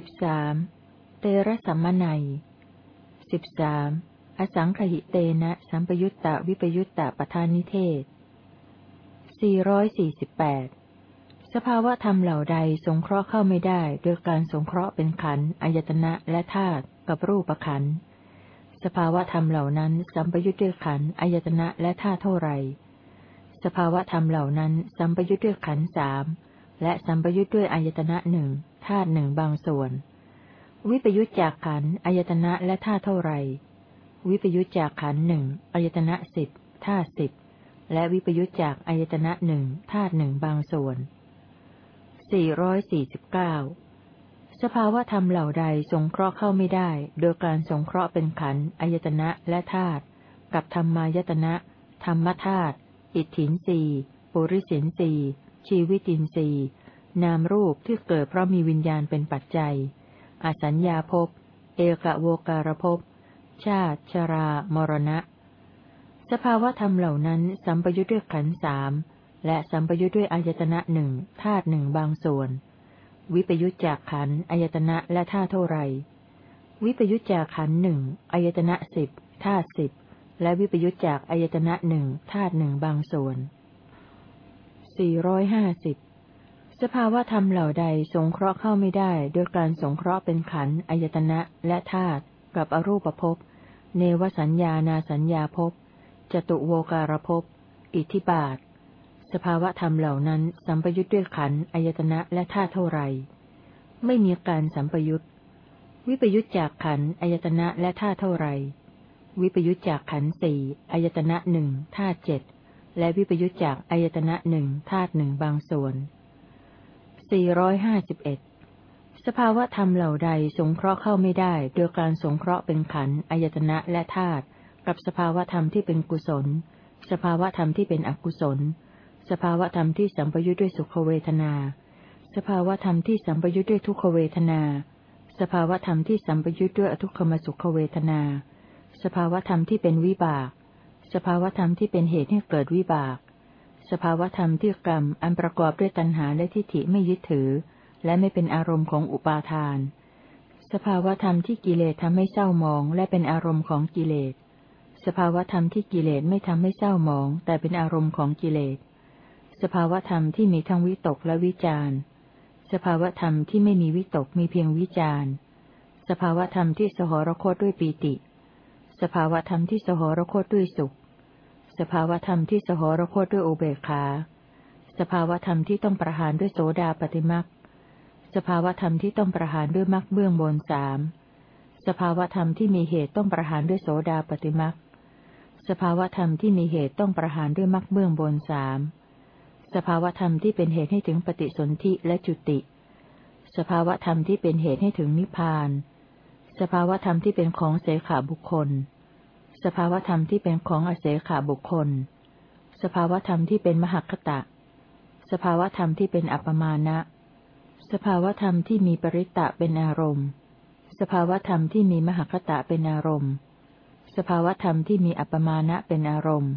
สิบสามเตระสัมมนัยสิบสามอสังขหิเตนะสัมปยุตตะวิปยุตตะปทานิเทศสี่ร้อยสี่สิบแปดสภาวะธรรมเหล่าใดสงเคราะห์เข้าไม่ได้ โดยการสงเคราะห์เป็นขันธ์อายตนะและธาตุกับรูปขันธ์สภาวะธรรมเหล่านั้นสัมปยุตด้วยขันธ์อายตนะและธาตุเท่าไร สภาวะธรรมเหล่านั้นสัมปยุตด้วยขันธ์สามและสัมปยุตด้วยอายตนะหนึ่งาตุหนึ่งบางส่วน วิปยุตจากขันอายตนะและธาตุเท่าไรวิปยุตจากขันหนึ่งอายตนะสิบธาตุสิบและวิปยุตจากอายตนะหนึ่งธาตุหนึ่งบางส่วนสี่ร้อยสี่สิบเก้าสภาวะธรรมเหล่าใดสงเคราะห์เข้าไม่ได้ โดยการสงเคราะห์เป็นขันธ์อายตนะและธาตุกับธรรมายตนะ ธรรมธาตุอิทธินสีปุริสินสีชีวิตินสี นามรูปที่เกิดเพราะมีวิญญาณเป็นปัจจัย อสัญญาภพ เอกโวการภพ ชาติ ชรา มรณะ สภาวะธรรมเหล่านั้นสัมปยุทธ์ด้วยขันธ์สาม และสัมปยุทธ์ด้วยอายตนะหนึ่งธาตุหนึ่งบางส่วน วิปยุทธจากขันธ์อายตนะและธาตุเท่าไร วิปยุทธจากขันธ์หนึ่งอายตนะสิบธาตุสิบ และวิปยุทธจากอายตนะหนึ่งธาตุหนึ่งบางส่วนสี่ร้อยห้าสิบ สภาวะธรรมเหล่าใดสงเคราะห์เข้าไม่ได้โดยการสงเคราะห์เป็นขันธ์อายตนะและธาตุกับอรูปภพ เนวสัญญานาสัญญาภพจตุโวการภพ อิทธิบาท สภาวะธรรมเหล่านั้นสัมปยุทธ์ด้วยขันธ์อายตนะและธาตุเท่าไร ไม่มีการสัมปยุทธ์วิปยุทธจากขันธ์อายตนะและธาตุเท่าไร วิปยุทธจากขันธ์สี่อายตนะหนึ่งธาตุเจ็ดและวิปยุทธจากอายตนะหนึ่งธาตุหนึ่งบางส่วน สี่ร้อยห้าสิบเอ็ดสภาวะธรรมเหล่าใดสงเคราะห์เข้าไม่ได้โดยการสงเคราะห์เป็นขันธ์อายตนะและธาตุกับสภาวะธรรมที่เป็นกุศล สภาวะธรรมที่เป็นอกุศล สภาวธรรมที่สัมปยุทธ์ด้วยสุขเวทนา สภาวธรรมที่สัมปยุทธ์ด้วยทุกขเวทนา สภาวธรรมที่สัมปยุทธ์ด้วยอทุกขมสุขเวทนา สภาวธรรมที่เป็นวิบาก สภาวธรรมที่เป็นเหตุให้เกิดวิบาก สภาวธรรมที่กรรมอันประกอบด้วยตัณหาและทิฏฐิไม่ยึดถือ และไม่เป็นอารมณ์ของอุปาทาน สภาวธรรมที่กิเลสทำให้เศร้ามองและเป็นอารมณ์ของกิเลส สภาวธรรมที่กิเลสไม่ทำให้เศร้ามอง แต่เป็นอารมณ์ของกิเลส สภาวธรรมที่มีทั้งวิตกและวิจารสภาวธรรมที่ไม่มีวิตกมีเพียงวิจารสภาวธรรมที่สหรคตด้วยปีติ สภาวธรรมที่สหรคตด้วยสุข สภาวธรรมที่สหรคตด้วยอุเบกขา สภาวธรรมที่ต้องประหารด้วยโสดาปฏิมักสภาวธรรมที่ต้องประหารด้วยมักเบื้องบนสามสภาวธรรมที่มีเหตุต้องประหารด้วยโสดาปฏิมักสภาวธรรมที่มีเหตุต้องประหารด้วยมักเบื้องบนสามสภาวธรรมที่เป็นเหตุให้ถึงปฏิสนธิและจุติ สภาวธรรมที่เป็นเหตุให้ถึงนิพพาน สภาวธรรมที่เป็นของเสขาบุคคล สภาวธรรมที่เป็นของอเสขาบุคคล สภาวธรรมที่เป็นมหคตะ สภาวธรรมที่เป็นอัปมาณะ สภาวธรรมที่มีปริตะเป็นอารมณ์ สภาวธรรมที่มีมหคตะเป็นอารมณ์ สภาวธรรมที่มีอัปมาณะเป็นอารมณ์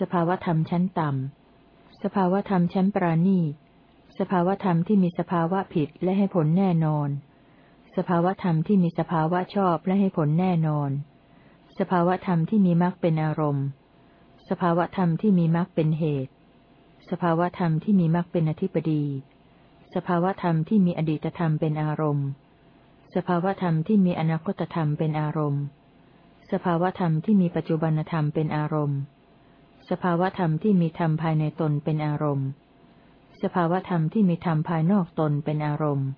สภาวธรรมชั้นต่ำ สภาวธรรมชั้นปราณีสภาวธรรมที่มีสภาวะผิดและให้ผลแน่นอน สภาวธรรมที่มีสภาวะชอบและให้ผลแน่นอน สภาวธรรมที่มีมรรคเป็นอารมณ์ สภาวธรรมที่มีมรรคเป็นเหตุ สภาวธรรมที่มีมรรคเป็นอธิปดี สภาวธรรมที่มีอดีตธรรมเป็นอารมณ์ สภาวธรรมที่มีอนาคตธรรมเป็นอารมณ์ สภาวธรรมที่มีปัจจุบันธรรมเป็นอารมณ์ สภาวธรรมที่มีธรรมภายในตนเป็นอารมณ์ สภาวธรรมที่มีธรรมภายนอกตนเป็นอารมณ์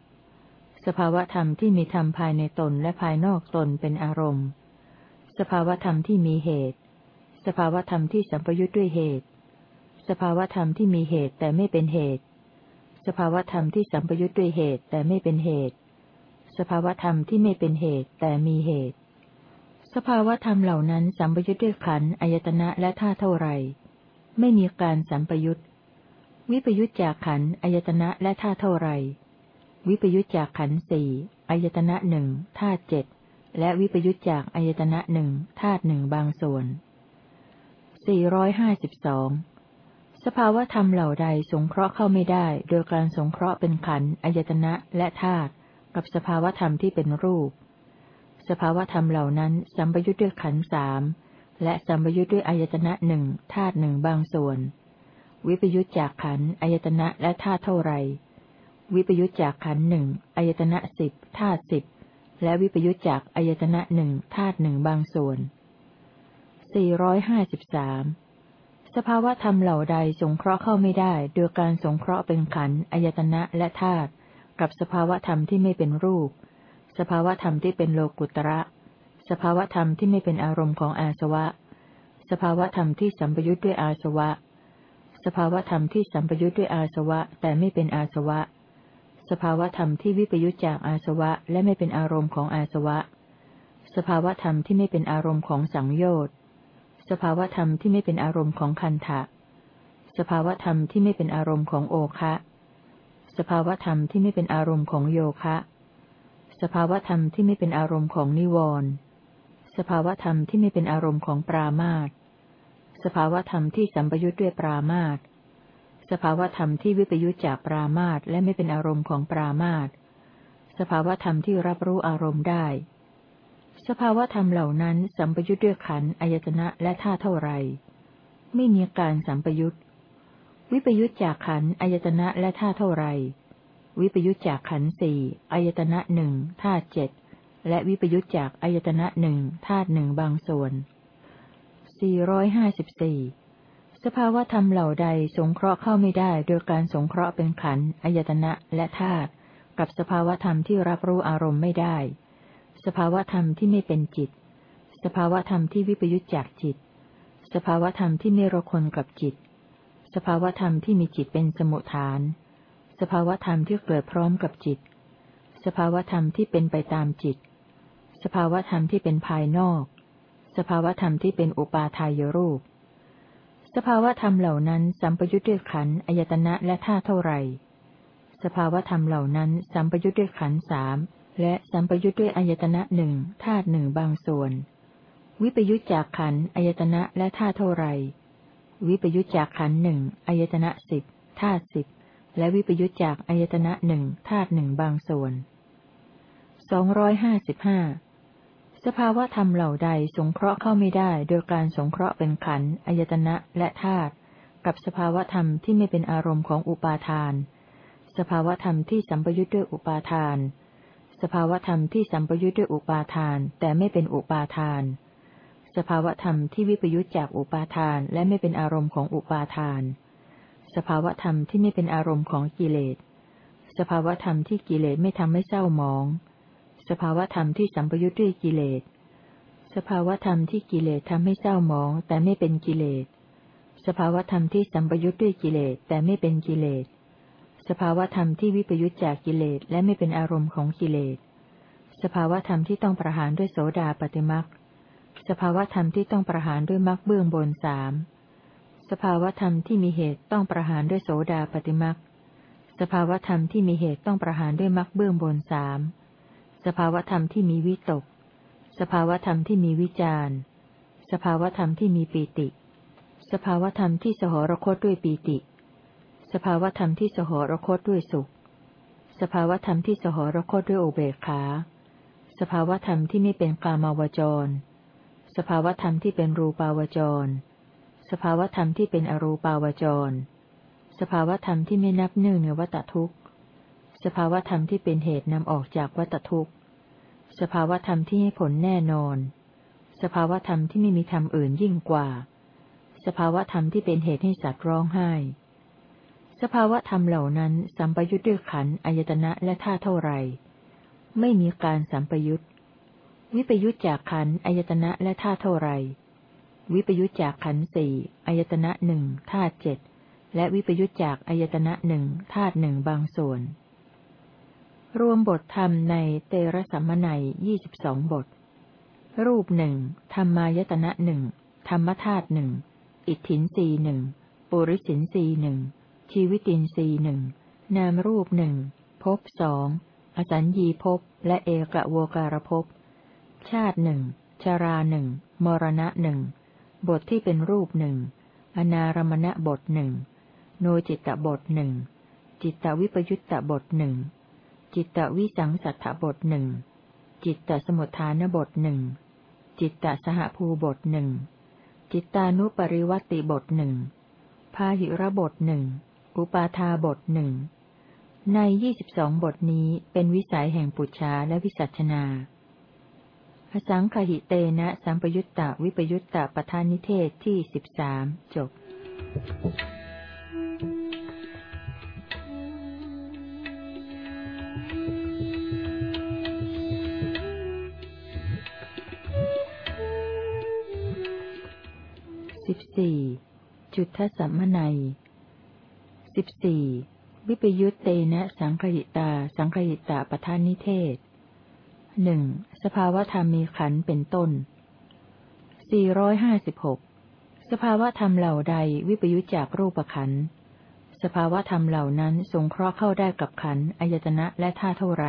สภาวธรรมที่มีธรรมภายในตนและภายนอกตนเป็นอารมณ์ สภาวธรรมที่มีเหตุ สภาวธรรมที่สัมปยุทธ์ด้วยเหตุ สภาวธรรมที่มีเหตุแต่ไม่เป็นเหตุ สภาวธรรมที่สัมปยุทธ์ด้วยเหตุแต่ไม่เป็นเหตุ สภาวธรรมที่ไม่เป็นเหตุแต่มีเหตุ สภาวธรรมเหล่านั้นสัมปยุทธ์ด้วยขันอายตนะและท่าเท่าไรไม่มีการสัมปยุทธ์วิปยุทธจากขันอายตนะและท่าเท่าไรวิปยุทธจากขันสี่อายตนะหนึ่งท่าเจ็ด และวิปยุทธจากอายตนะหนึ่งธาตุหนึ่งบางส่วนสี่ร้อยห้าสิบสองสภาวธรรมเหล่าใดสงเคราะห์เข้าไม่ได้ โดยการสงเคราะห์เป็นขันอายตนะและธาตุกับสภาวธรรมที่เป็นรูป สภาวธรรมเหล่านั้นสัมปยุทธ์ด้วยขันสามและสัมปยุทธ์ด้วยอายตนะหนึ่งธาตุหนึ่งบางส่วน วิปยุทธจากขันอายตนะและธาตุเท่าไร วิปยุทธจากขันหนึ่งอายตนะสิบธาตุสิบ และวิปยุทธจากอายตนะหนึ่งธาตุหนึ่งบางส่วนสี่ร้อยห้าสิบสามสภาวะธรรมเหล่าใดสงเคราะห์เข้าไม่ได้โดยการสงเคราะห์เป็นขันธ์อายตนะและธาตุกับสภาวะธรรมที่ไม่เป็นรูป สภาวะธรรมที่เป็นโลกุตระ สภาวะธรรมที่ไม่เป็นอารมณ์ของอาสวะ สภาวะธรรมที่สัมปยุทธ์ด้วยอาสวะ สภาวะธรรมที่สัมปยุทธ์ด้วยอาสวะแต่ไม่เป็นอาสวะ สภาวธรรมที่วิปยุทธจากอาสวะและไม่เป็นอารมณ์ของอาสวะ สภาวธรรมที่ไม่เป็นอารมณ์ของสังโยชน์ สภาวธรรมที่ไม่เป็นอารมณ์ของคันทะสภาวธรรมที่ไม่เป็นอารมณ์ของโอคะ สภาวธรรมที่ไม่เป็นอารมณ์ของโยคะ สภาวธรรมที่ไม่เป็นอารมณ์ของนิวรณ์สภาวธรรมที่ไม่เป็นอารมณ์ของปรามาตสภาวธรรมที่สัมปยุทธ์ด้วยปรามาตส ภาวธรรมที่วิปยุทธจากปรามาตและไม่เป็นอารมณ์ของปรามาตสภาวธรรมที่รับรู้อารมณ์ได้ สภาวธรรมเหล่านั้นสัมปยุทธ์ด้วยขันอายตนะและท่าเท่าไร ไม่มีการสัมปยุทธ์วิปยุทธจากขันอายตนะและท่าเท่าไร วิปยุทธจากขันสี่อายตนะหนึ่งท่าเจ็ดและวิปยุทธจากอายตนะหนึ่งธาตุหนึ่งบางส่วนสี่ร้อยห้า สภาวธรรมเหล่าใดสงเคราะห์เข้าไม่ได้โดยการสงเคราะห์เป็นขันธ์อายตนะและธาตุกับสภาวธรรมที่รับรู้อารมณ์ไม่ได้ สภาวธรรมที่ไม่เป็นจิต สภาวธรรมที่วิปยุจจากจิต สภาวธรรมที่ไม่รคนกับจิต สภาวธรรมที่มีจิตเป็นสมุทฐาน สภาวธรรมที่เกิดพร้อมกับจิต สภาวธรรมที่เป็นไปตามจิต สภาวธรรมที่เป็นภายนอก สภาวธรรมที่เป็นอุปาทายรูป สภาวธรรมเหล่านั้นสัมปยุทธ์ด้วยขันอายตนะและท่าเท่าไรสภาวธรรมเหล่านั้นสัมปยุทธ์ด้วยขันสามและสัมปยุทธ์ด้วยอายตนะหนึ่งธาตุหนึ่งบางส่วน วิปยุทธจากขันอายตนะและธาตุเท่าไรวิปยุทธจากขันหนึ่งอายตนะสิบธาตุสิบและวิปยุทธจากอายตนะหนึ่งธาตุหนึ่งบางส่วนสองร้อยห้าสิบห้า สภาวะธรรมเหล่าใดสงเคราะห์เข้าไม่ได้ โดยการสงเคราะห์เป็นขันธ์อายตนะและธาตุกับสภาวะธรรมที่ไม่เป็นอารมณ์ของอุปาทาน สภาวะธรรมที่สัมปยุทธ์ด้วยอุปาทาน สภาวะธรรมที่สัมปยุทธ์ด้วยอุปาทาน แต่ไม่เป็นอุปาทาน สภาวะธรรมที่วิปยุทธจากอุปาทานและไม่เป็นอารมณ์ของอุปาทาน สภาวะธรรมที่ไม่เป็นอารมณ์ของกิเลส สภาวะธรรมที่กิเลสไม่ทำให้เศร้าหมอง สภาวธรรมที่สัมปยุทธ์ด้วยกิเลส สภาวธรรมที่กิเลสทำให้เศร้าหมอง แต่ไม่เป็นกิเลส สภาวธรรมที่สัมปยุทธ์ด้วยกิเลสแต่ไม่เป็นกิเลส สภาวธรรมที่วิปยุจจากกิเลสและไม่เป็นอารมณ์ของกิเลส สภาวธรรมที่ต้องประหารด้วยโสดาปฏิมักสภาวธรรมที่ต้องประหารด้วยมักเบื้องบนสามสภาวธรรมที่มีเหตุต้องประหารด้วยโสดาปฏิมักสภาวธรรมที่มีเหตุต้องประหารด้วยมักเบื้องบนสาม สภาวธรรมที่มีวิตก สภาวธรรมที่มีวิจารสภาวธรรมที่มีปีติ สภาวธรรมที่สหรคตด้วยปีติ สภาวธรรมที่สหรคตด้วยสุข สภาวธรรมที่สหรคตด้วยอุเบกขา สภาวธรรมที่ไม่เป็นกามาวจร สภาวธรรมที่เป็นรูปาวจร สภาวธรรมที่เป็นอรูปาวจร สภาวธรรมที่ไม่นับเนื่งในวัตทุกข์ สภาวธรรมที่เป็นเหตุนำออกจากวัตทุกข์ สภาวธรรมที่ให้ผลแน่นอน สภาวธรรมที่ไม่มีธรรมอื่นยิ่งกว่า สภาวธรรมที่เป็นเหตุให้สัตว์ร้องไห้ สภาวะธรรมเหล่านั้นสัมปยุทธ์ด้วยขันอายตนะและท่าเท่าไร ไม่มีการสัมปยุทธ์วิปยุทธจากขันอายตนะและท่าเท่าไร วิปยุทธจากขันสี่อายตนะหนึ่งธาเจ็ดและวิปยุทธจากอายตนะหนึ่งธาตุหนึ่งบางส่วน รวมบทธรรมในเตระสัมมไนยี่สิบสองบท รูปหนึ่งธรรมายตนะหนึ่งธรรมธาตุหนึ่งอิทธินรีหนึ่งปุริสินรีหนึ่งชีวิตินรีหนึ่งนามรูปหนึ่งภพสองอสัญญีภพและเอกะโวการภพชาติหนึ่งชาราหนึ่งมรณะหนึ่งบทที่เป็นรูปหนึ่งอนารมณะบทหนึ่งโนจิตตบทหนึ่งจิตตวิปยุตตบทหนึ่ง จิตตวิสังสัทธบทหนึ่ง จิตตสมุทฐานบทหนึ่ง จิตตสหภูบทหนึ่ง จิตตานุปริวัติบทหนึ่ง พาหิระบทหนึ่ง อุปาทาบทหนึ่ง ในยี่สิบสองบทนี้เป็นวิสัยแห่งปุจชาและวิสัชนาอสังคหิเตนะสัมปยุตตะวิปยุตตะปทานิเทศที่สิบสามจบสิบ จุดทสัมมนัยสิบสี่วิปยุตเตนะสังคหิตา สังคหิตะปทานิเทศหนึ่งสภาวธรรมมีขันเป็นต้นสี่ร้อยห้าสิบหกสภาวธรรมเหล่าใดวิปยุจจากรูปขัน สภาวธรรมเหล่านั้นสงเคราะห์เข้าได้กับขันอายตนะและท่าเท่าไร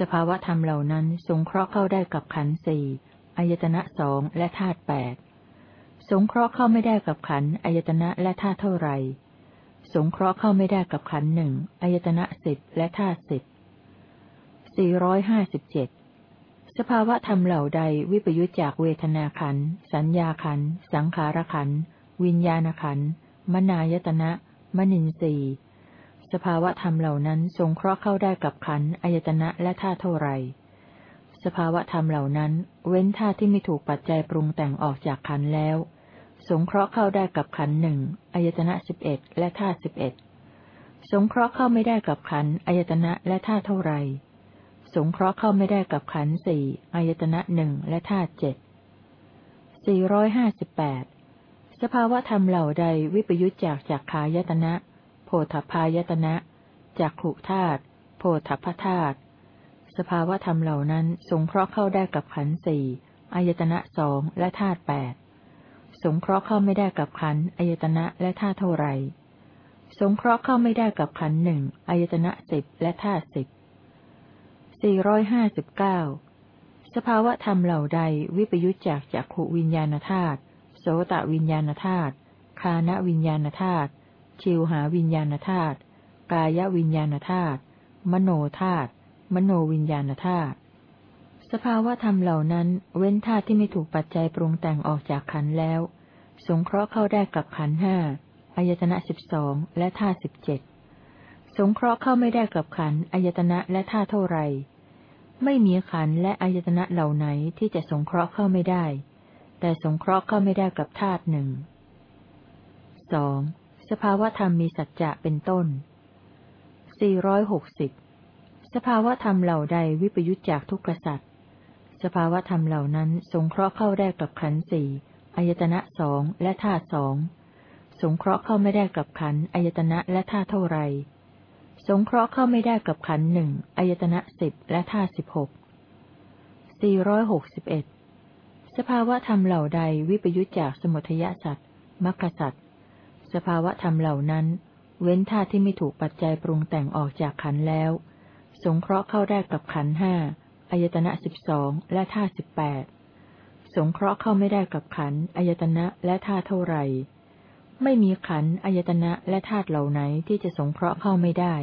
สภาวธรรมเหล่านั้นสงเคราะห์เข้าได้กับขันสี่อายตนะสองและธาตุแปด สงเคราะห์เข้าไม่ได้กับขันอายตนะและธาตุเท่าไรสงเคราะห์เข้าไม่ได้กับขันหนึ่งอายตนะสิบและธาตุสิบสี่ร้อยห้าสิบเจ็ดสภาวะธรรมเหล่าใดวิปยุจจากเวทนาขัน สัญญาขัน สังขารขัน วิญญาณขัน มนายตนะ มนินทรีสภาวะธรรมเหล่านั้นสงเคราะห์เข้าได้กับขันอายตนะและธาตุเท่าไรสภาวะธรรมเหล่านั้น เว้นธาตุที่ไม่ถูกปัจจัยปรุงแต่งออกจากขันแล้ว สงเคราะห์เข้าได้กับขันหนึ่งอายตนะสิบเอ็ดและธาตุสิบเอ็ดสงเคราะห์เข้าไม่ได้กับขันอายตนะและธาตุเท่าไร สงเคราะห์เข้าไม่ได้กับขันสี่อายตนะหนึ่งและธาตุเจ็ดสี่ร้อยห้าสิบแปดสภาวะธรรมเหล่าใดวิปยุจจากจากขายตนะ โพธพายตนะจากขุธาตุโพธพธาตุสภาวะธรรมเหล่านั้น สงเคราะห์เข้าได้กับขันสี่อายตนะสองและธาตุแปด สงเคราะห์เข้าไม่ได้กับขันอายตนะและธาเท่าไร สงเคราะห์เข้าไม่ได้กับขันหนึ่งอายตนะสิบและธาตุสิบสี่ร้อยห้าสิบเก้าสภาวะธรรมเหล่าใดวิปยุจจากจักขวิญญาณธาตุโสตวิญญาณธาตุคานวิญญาณธาตุชิวหาวิญญาณธาตุกายวิญญาณธาตุมโนธาตุมโนวิญญาณธาตุ สภาวะธรรมเหล่านั้น เว้นธาตุที่ไม่ถูกปัจจัยปรุงแต่งออกจากขันแล้ว สงเคราะห์เข้าได้กับขันห้าอายตนะสิบสองและธาตุสิบเจ็ดสงเคราะห์เข้าไม่ได้กับขันอายตนะและธาตุเท่าไร ไม่มีขันและอายตนะเหล่าไหนที่จะสงเคราะห์เข้าไม่ได้ แต่สงเคราะห์เข้าไม่ได้กับธาตุหนึ่งสองสภาวธรรมมีสัจจะเป็นต้นสี่ร้อยหกสิบสภาวธรรมเหล่าใดวิปยุจจากทุกขสัตว สภาวธรรมเหล่านั้นสงเคราะห์เข้าได้กับขันสี่อายตนะสองและธาตุสองสงเคราะห์เข้าไม่ได้กับขันอายตนะและธาตุเท่าไร สงเคราะห์เข้าไม่ได้กับขันหนึ่งอายตนะสิบและธาตุสิบหกสี่ร้อยหกสิบเอ็ดสภาวะธรรมเหล่าใดวิปยุจจากสมุทยสัตว์มรรคสัตว์สภาวะธรรมเหล่านั้น เว้นธาตุที่ไม่ถูกปัจจัยปรุงแต่งออกจากขันแล้ว สงเคราะห์เข้าได้กับขันห้า อายตนะสิบสองและธาตุสิบแปดสงเคราะห์เข้าไม่ได้กับขันอายตนะและธาตุเท่าไหร่ไม่มีขันอายตนะและธาตุเหล่าไหนที่จะสงเคราะห์เข้าไม่ได้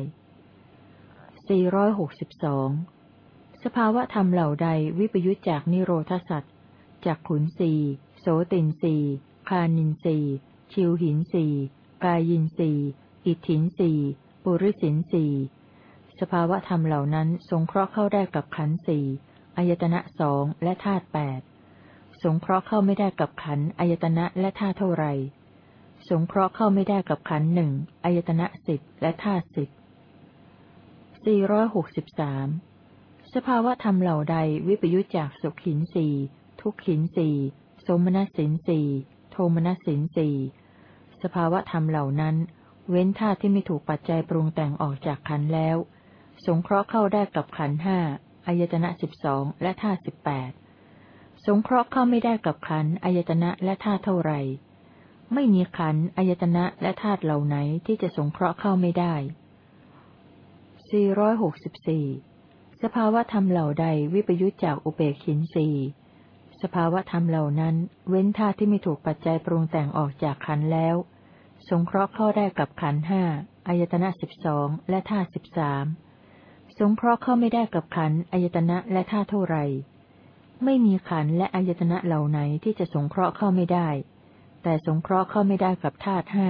462 สภาวะธรรมเหล่าใดวิปยุจจากนิโรธสัตว์จากขุนสีโสตินสีคานินสีชิวหินสีกายินสีอิทินสีปุริสินสี สภาวะธรรมเหล่านั้นสงเคราะห์เข้าได้กับขันสี่อายตนะสองและธาตุแปดสงเคราะห์เข้าไม่ได้กับขันอายตนะและธาตุเท่าไร สงเคราะห์เข้าไม่ได้กับขันหนึ่งอายตนะสิบและธาตุสิบสี่ร้อยหกสิบสามสภาวะธรรมเหล่าใดวิปยุจจากสุขินสีทุกขินสีสมณสินสีโทมณสินสีสภาวะธรรมเหล่านั้น เว้นธาตุที่ไม่ถูกปัจจัยปรุงแต่งออกจากขันแล้ว สงเคราะห์เข้าได้กับขันห้าอายตนะสิบสองและธาสิบแปดสงเคราะห์เข้าไม่ได้กับขันอายตนะและธาเท่าไรไม่มีขันอายตนะและธาตุเหล่าไหนที่จะสงเคราะห์เข้าไม่ได้ 464 สภาวะธรรมเหล่าใดวิปยุจจากอุเบกขินสีสภาวะธรรมเหล่านั้น เว้นธาตุที่ไม่ถูกปัจจัยปรุงแต่งออกจากขันแล้ว สงเคราะห์เข้าได้กับขันห้าอายตนะสิบสองและธาตุสิบสาม สงเคราะห์เข้าไม่ได้กับขันอายตนะและธาเท่าไร ไม่มีขันและอายตนะเหล่าไหนที่จะสงเคราะห์เข้าไม่ได้ แต่สงเคราะห์เข้าไม่ได้กับธาตุห้า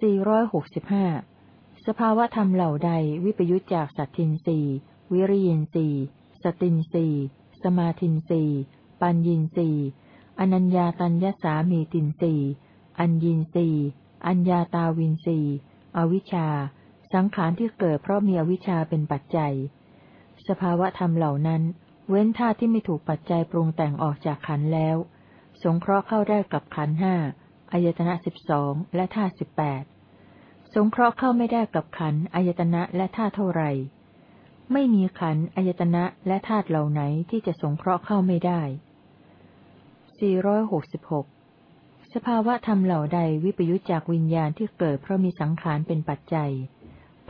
สี่ร้อยหกสิบห้าสภาวะธรรมเหล่าใดวิปยุจจากสัตทินรีวิริยินรีสตินรีสมาธินรีปัญญินรีอนัญญาตัญญสามีตินรีอัญญินรีอัญญาตาวินรีอวิชชา สังขารที่เกิดเพราะมีอวิชชาเป็นปัจจัย สภาวะธรรมเหล่านั้น เว้นธาตุที่ไม่ถูกปัจจัยปรุงแต่งออกจากขันแล้ว สงเคราะห์เข้าได้กับขันห้าอายตนะสิบสองและธาตุสิบแปดสงเคราะห์เข้าไม่ได้กับขันอายตนะและธาตุเท่าไรไม่มีขันอายตนะและธาตุเหล่าไหนที่จะสงเคราะห์เข้าไม่ได้ 466 สภาวะธรรมเหล่าใดวิปยุจจากวิญญาณที่เกิดเพราะมีสังขารเป็นปัจจัย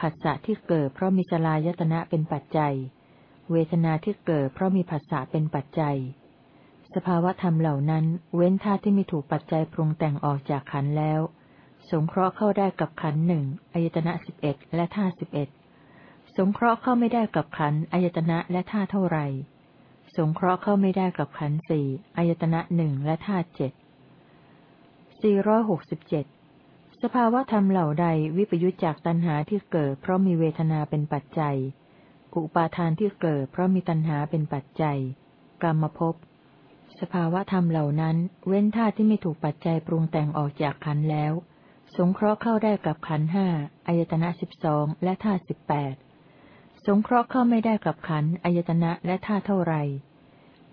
ผัสสะที่เกิดเพราะมีสลายตนะเป็นปัจจัย เวทนาที่เกิดเพราะมีผัสสะเป็นปัจจัย สภาวะธรรมเหล่านั้น เว้นธาตุที่ม่ถูกปัจจัยปรุงแต่งออกจากขันแล้ว สงเคราะห์เข้าได้กับขันหนึ่งอายตนะสิบเอ็ดและธาตุสิบเอ็ดสงเคราะห์เข้าไม่ได้กับขันอายตนะและธาตุเท่าไรสงเคราะห์เข้าไม่ได้กับขันสี่อายตนะหนึ่งและธาตุเจ็ดสี่ร้อยหกสิบเจ็ด สภาวะธรรมเหล่าใดวิปยุจจากตัณหาที่เกิด เพราะมีเวทนาเป็นปัจจัย อุปาทานที่เกิด เพราะมีตัณหาเป็นปัจจัย กรรมภพ สภาวะธรรมเหล่านั้น เว้นธาตุที่ไม่ถูกปัจจัยปรุงแต่งออกจากขันแล้ว สงเคราะห์เข้าได้กับขันห้าอายตนะสิบสองและธาตุสิบแปดสงเคราะห์เข้าไม่ได้กับขันอายตนะและธาตุเท่าไร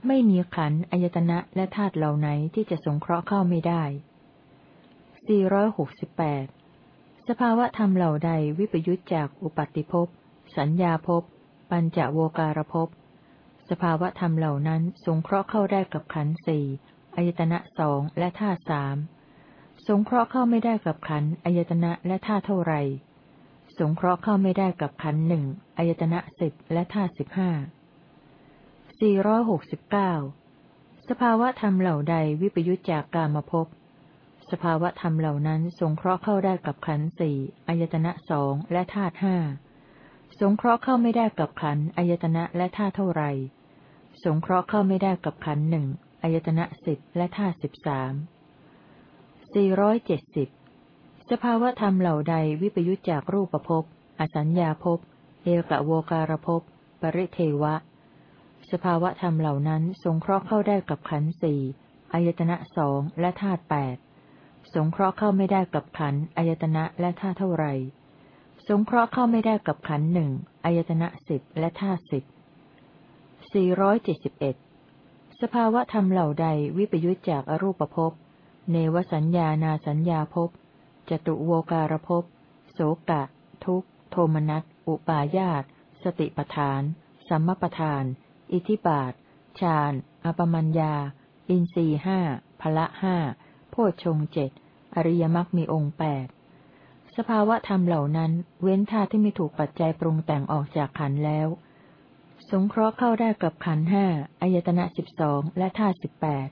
ไม่มีขันอายตนะและธาตุเหล่าไหนที่จะสงเคราะห์เข้าไม่ได้ 468 สภาวะธรรมเหล่าใดวิปยุตจากอุปัติภพ สัญญาภพ ปัญจโวการภพ สภาวะธรรมเหล่านั้นสงเคราะห์เข้าได้กับขันสี่อายตนะสองและธาตุสามสงเคราะห์เข้าไม่ได้กับขันอายตนะและธาตุเท่าไร สงเคราะห์เข้าไม่ได้กับขันหนึ่งอายตนะสิบและธาตุสิบห้าสี่ร้อยหกสิบเก้าสภาวะธรรมเหล่าใดวิปยุจจากกามภพ สภาวะธรรมเหล่านั้นสงเคราะห์เข้าได้กับขันสี่อายตนะสองและธาตุห้าสงเคราะห์เข้าไม่ได้กับขันอายตนะและธาตุเท่าไรสงเคราะห์เข้าไม่ได้กับขันหนึ่งอายตนะสิบและธาตุสิบสามสี่ร้อยเจ็ดสิบสภาวะธรรมเหล่าใดวิปยุจจากรูปภพ อสัญญาภพ เอกะโวการภพ ปริเทวะ สภาวะธรรมเหล่านั้นสงเคราะห์เข้าได้กับขันสี่อายตนะสองและธาตุแปด สงเคราะห์เข้าไม่ได้กับขันอายตนะและธาเท่าไร สงเคราะห์เข้าไม่ได้กับขันหนึ่งอายตนะสิบและธาตุสิบสี่ร้อยเจ็ดสิบเอ็ดสภาวะธรรมเหล่าใดวิปยุจจากอรูปภพ เนวสัญญานาสัญญาภพ จตุโวการภพ โสกะ ทุกโทมนัส อุปาญาต สติปทาน สัมมปทาน อิทิบาท ฌาน อปมัญญา อินทรีห้าพละห้าโพชงเจ็ด อริยมรรคมีองค์แปดสภาวะธรรมเหล่านั้น เว้นธาตุที่ไม่ถูกปัจจัยปรุงแต่งออกจากขันแล้ว สงเคราะห์เข้าได้กับขันห้าอายตนะสิบสองและธาตุสิบแปด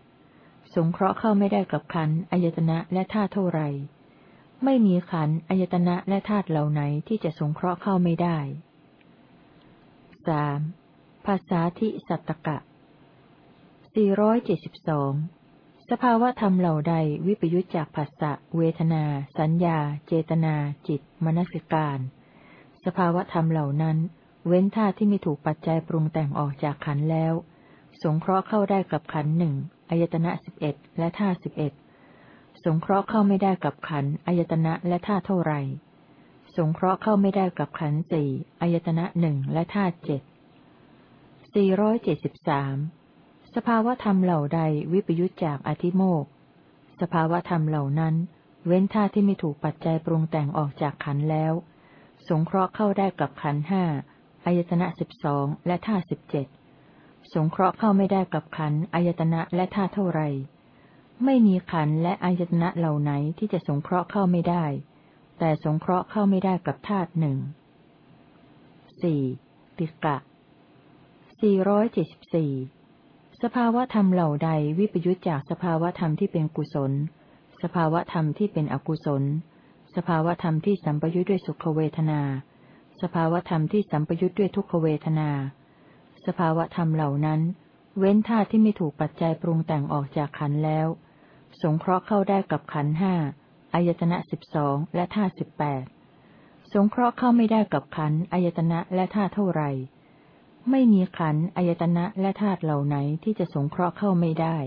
สงเคราะห์เข้าไม่ได้กับขันอายตนะและธาตุเท่าไร ไม่มีขันอายตนะและธาตุเหล่าไหนที่จะสงเคราะห์เข้าไม่ได้สามภาษาทิสัตตกะสี่ร้อยเจ็ด สภาวะธรรมเหล่าใดวิปยุจจากภาษะเวทนา สัญญา เจตนา จิต มนสิการ สภาวะธรรมเหล่านั้น เว้นธาตุที่ไม่ถูกปัจจัยปรุงแต่งออกจากขันแล้ว สงเคราะห์เข้าได้กับขันหนึ่งอายตนะสิบเอ็ดและธาตุสิบเอ็ดสงเคราะห์เข้าไม่ได้กับขันอายตนะและธาตุเท่าไรสงเคราะห์เข้าไม่ได้กับขันสี่อายตนะหนึ่งและธาตุเจ็ดสี่ร้อยเจ็ดสิบสาม สภาวธรรมเหล่าใดวิปยุจจากอธิโมก สภาวธรรมเหล่านั้น เว้นธาตุที่ไม่ถูกปัจจัยปรุงแต่งออกจากขันแล้ว สงเคราะห์เข้าได้กับขันห้าอายตนะสิบสองและธาตุสิบเจ็ดสงเคราะห์เข้าไม่ได้กับขันอายตนะและธาตุเท่าไรไม่มีขันและอายตนะเหล่าไหนที่จะสงเคราะห์เข้าไม่ได้ แต่สงเคราะห์เข้าไม่ได้กับธาตุหนึ่งสี่ติกะสี่ร้อยเจ็ดสิบสี่ สภาวธรรมเหล่าใดวิปยุจจากสภาวธรรมที่เป็นกุศล สภาวธรรมที่เป็นอกุศล สภาวธรรมที่สัมปยุจด้วยสุขเวทนา สภาวธรรมที่สัมปยุทธ์ด้วยทุกขเวทนา สภาวธรรมเหล่านั้น เว้นธาตุที่ไม่ถูกปัจจัยปรุงแต่งออกจากขันแล้ว สงเคราะห์เข้าได้กับขันห้าอายตนะสิบสองและธาตุสิบแปดสงเคราะห์เข้าไม่ได้กับขันอายตนะและธาตุเท่าไหร่ ไม่มีขันอายตนะและธาตุเหล่าไหนที่จะสงเคราะห์เข้าไม่ได้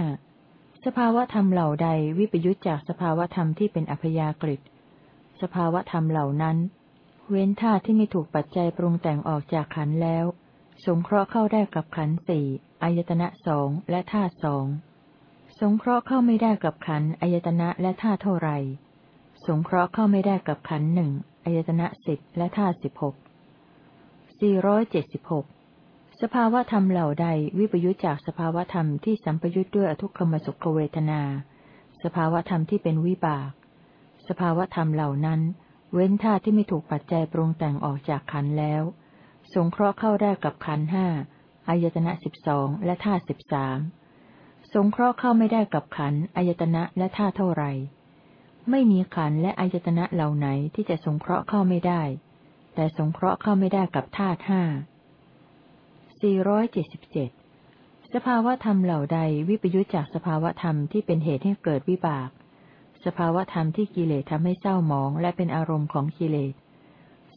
475 สภาวธรรมเหล่าใดวิปยุจจากสภาวธรรมที่เป็นอัพยากฤิสภาวธรรมเหล่านั้น เว้นธาตุที่ไม่ถูกปัจจัยปรุงแต่งออกจากขันแล้ว สงเคราะห์เข้าได้กับขันสี่อายตนะสองและธาตุสอง สงเคราะห์เข้าไม่ได้กับขันอายตนะและธาตุเท่าไรสงเคราะห์เข้าไม่ได้กับขันหนึ่งอายตนะสิบและธาตุสิบหก 476 สภาวธรรมเหล่าใดวิปยุจจากสภาวธรรมที่สัมปยุจด้วยอทุกขมสุขเวทนา สภาวธรรมที่เป็นวิบาก สภาวธรรมเหล่านั้น เว้นธาตุที่ไม่ถูกปัจจัยปรุงแต่งออกจากขันแล้ว สงเคราะห์เข้าได้กับขันห้าอายตนะสิบสองและธาตุสิบสามสงเคราะห์เข้าไม่ได้กับขันอายตนะและธาตุเท่าไรไม่มีขันและอายตนะเหล่าไหนที่จะสงเคราะห์เข้าไม่ได้ แต่สงเคราะห์เข้าไม่ได้กับธาตุห้า477 สภาวธรรมเหล่าใดวิปยุจจากสภาวธรรมที่เป็นเหตุให้เกิดวิบาก สภาวธรรมที่กิเลสทำให้เศร้าหมองและเป็นอารมณ์ของกิเลส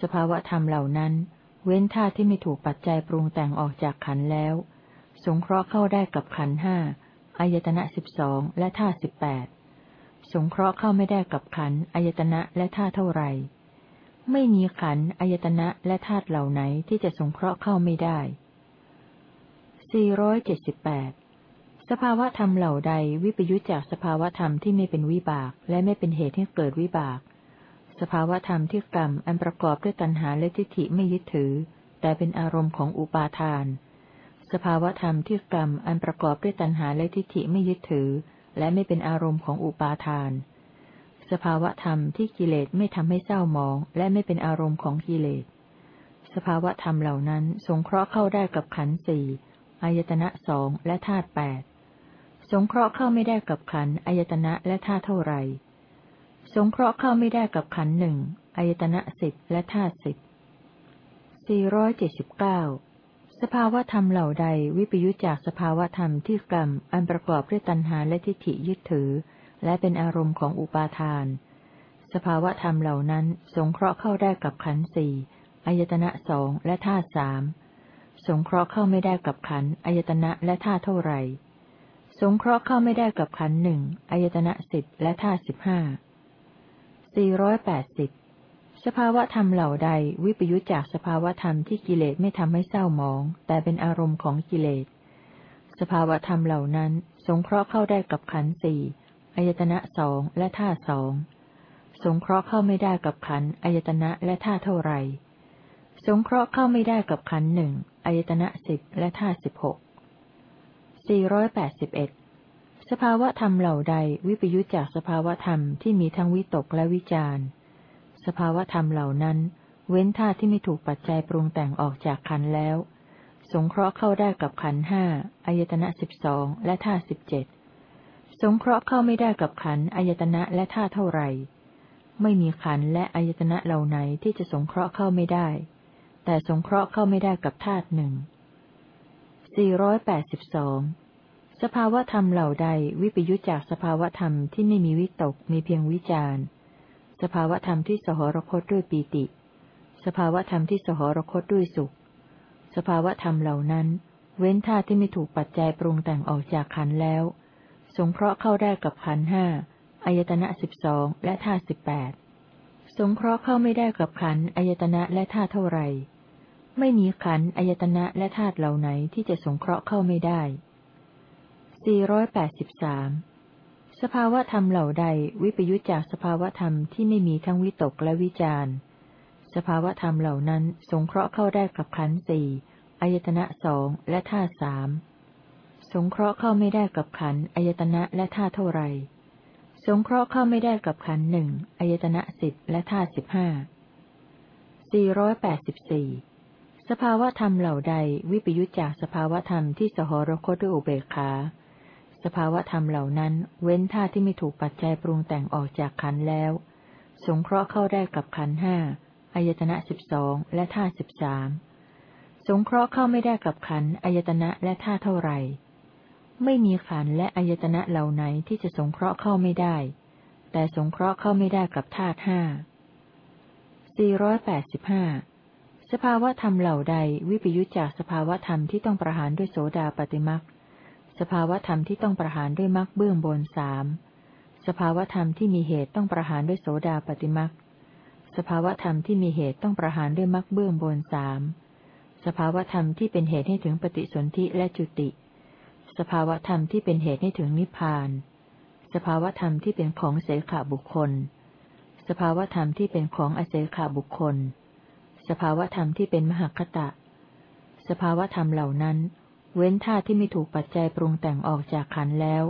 สภาวธรรมเหล่านั้น เว้นธาตุที่ไม่ถูกปัจจัยปรุงแต่งออกจากขันแล้ว สงเคราะห์เข้าได้กับขันห้าอายตนะสิบสองและธาตุสิบแปดสงเคราะห์เข้าไม่ได้กับขันอายตนะและธาตุเท่าไร ไม่มีขันอายตนะและธาตุเหล่าไหนที่จะสงเคราะห์เข้าไม่ได้ 478 สภาวะธรรมเหล่าใดวิปยุจจากสภาวะธรรมที่ไม่เป็นวิบาก และไม่เป็นเหตุให้เกิดวิบาก สภาวะธรรมที่กรรมอันประกอบด้วยตัณหาและทิฏฐิไม่ยึดถือ แต่เป็นอารมณ์ของอุปาทาน สภาวะธรรมที่กรรมอันประกอบด้วยตัณหาและทิฏฐิไม่ยึดถือ และไม่เป็นอารมณ์ของอุปาทาน สภาวะธรรมที่กิเลสไม่ทำให้เศร้าหมองและไม่เป็นอารมณ์ของกิเลส สภาวะธรรมเหล่านั้นสงเคราะห์เข้าได้กับขันธ์สี่อายตนะสองและธาตุแปดสงเคราะห์เข้าไม่ได้กับขันธ์อายตนะและธาตุเท่าไรสงเคราะห์เข้าไม่ได้กับขันธ์หนึ่งอายตนะสิบและธาตุสิบสี่ร้อยเจ็ดสิบเก้าสภาวะธรรมเหล่าใดวิปยุจจากสภาวะธรรมที่กรรมอันประกอบด้วยตัณหาและทิฏฐิยึดถือ และเป็นอารมณ์ของอุปาทาน สภาวะธรรมเหล่านั้น สงเคราะห์เข้าได้กับขันธ์สี่อายตนะสองและธาตุสามสงเคราะห์เข้าไม่ได้กับขันธ์อายตนะและธาตุเท่าไรสงเคราะห์เข้าไม่ได้กับขันธ์หนึ่งอายตนะสิบและธาตุสิบห้าสี่ร้อยแปดสิบสภาวะธรรมเหล่าใดวิปยุจจากสภาวะธรรมที่กิเลสไม่ทำให้เศร้าหมอง แต่เป็นอารมณ์ของกิเลส สภาวะธรรมเหล่านั้น สงเคราะห์เข้าได้กับขันธ์สี่ อายตนะสองและธาสองสงเคราะห์เข้าไม่ได้กับขันอายตนะและธาเท่าไร สงเคราะห์เข้าไม่ได้กับขันหนึ่งอายตนะสิบและธาสิบหกสี่ร้อยแปดสิบเอ็ดสภาวะธรรมเหล่าใดวิปยุจจากสภาวะธรรมที่มีทั้งวิตกและวิจารสภาวะธรรมเหล่านั้น เว้นธาที่ไม่ถูกปัจจัยปรุงแต่งออกจากขันแล้ว สงเคราะห์เข้าได้กับขันห้าอายตนะสิบสองและธาสิบเจ็ด สงเคราะห์เข้าไม่ได้กับขันอายตนะและธาตุเท่าไรไม่มีขันและอายตนะเหล่าไหนที่จะสงเคราะห์เข้าไม่ได้ แต่สงเคราะห์เข้าไม่ได้กับธาตุหนึ่ง482 สภาวธรรมเหล่าใดวิปยุจจากสภาวธรรมที่ไม่มีวิตกมีเพียงวิจารสภาวธรรมที่สหรคตด้วยปีติ สภาวธรรมที่สหรคตด้วยสุข สภาวธรรมเหล่านั้น เว้นธาตุที่ไม่ถูกปัจจัยปรุงแต่งออกจากขันแล้ว สงเคราะห์เข้าได้กับขันห้าอายตนะสิบสองและธาตุสิบแปดสงเคราะห์เข้าไม่ได้กับขันอายตนะและธาตุเท่าไรไม่มีขันอายตนะและธาตุเหล่าไหนที่จะสงเคราะห์เข้าไม่ได้ 483 สภาวะธรรมเหล่าใดวิปยุจจากสภาวะธรรมที่ไม่มีทั้งวิตกและวิจารสภาวะธรรมเหล่านั้นสงเคราะห์เข้าได้กับขันสี่อายตนะสองและธาตุสาม สงเคราะห์เข้าไม่ได้กับขันอายตนะและธาตุเท่าไร สงเคราะห์เข้าไม่ได้กับขันหนึ่งอายตนะสิบและธาตุสิบห้าสี่ร้อยแปดสิบสี่สภาวะธรรมเหล่าใดวิปยุจจากสภาวะธรรมที่สหรคตด้วยอุเบกขา สภาวะธรรมเหล่านั้นเว้นธาตุที่ไม่ถูกปัจจัยปรุงแต่งออกจากขันแล้วสสงเคราะห์เข้าได้กับขันห้าอายตนะสิบสองและธาตุสิบสามสงเคราะห์เข้าไม่ได้กับขันอายตนะและธาตุเท่าไหร่ ไม่มีขันและอายตนะเหล่าไหนที่จะสงเคราะห์เข้าไม่ได้ แต่สงเคราะห์เข้าไม่ได้กับธาตุห้าสี่ร้อยแปดสิบห้าสภาวธรรมเหล่าใดวิปยุจจากสภาวธรรมที่ต้องประหารด้วยโสดาปฏิมักสภาวธรรมที่ต้องประหารด้วยมักเบื้องบนสามสภาวธรรมที่มีเหตุต้องประหารด้วยโสดาปฏิมักสภาวธรรมที่มีเหตุต้องประหารด้วยมักเบื้องบนสามสภาวธรรมที่เป็นเหตุให้ถึงปฏิสนธิและจุติ สภาวธรรมที่เป็นเหตุให้ถึงนิพพาน สภาวธรรมที่เป็นของเสขบุคคล สภาวธรรมที่เป็นของอเสขบุคคล สภาวธรรมที่เป็นมหคตะ สภาวธรรมเหล่านั้น เว้นธาตุที่ไม่ถูกปัจจัยปรุงแต่งออกจากขันแล้ว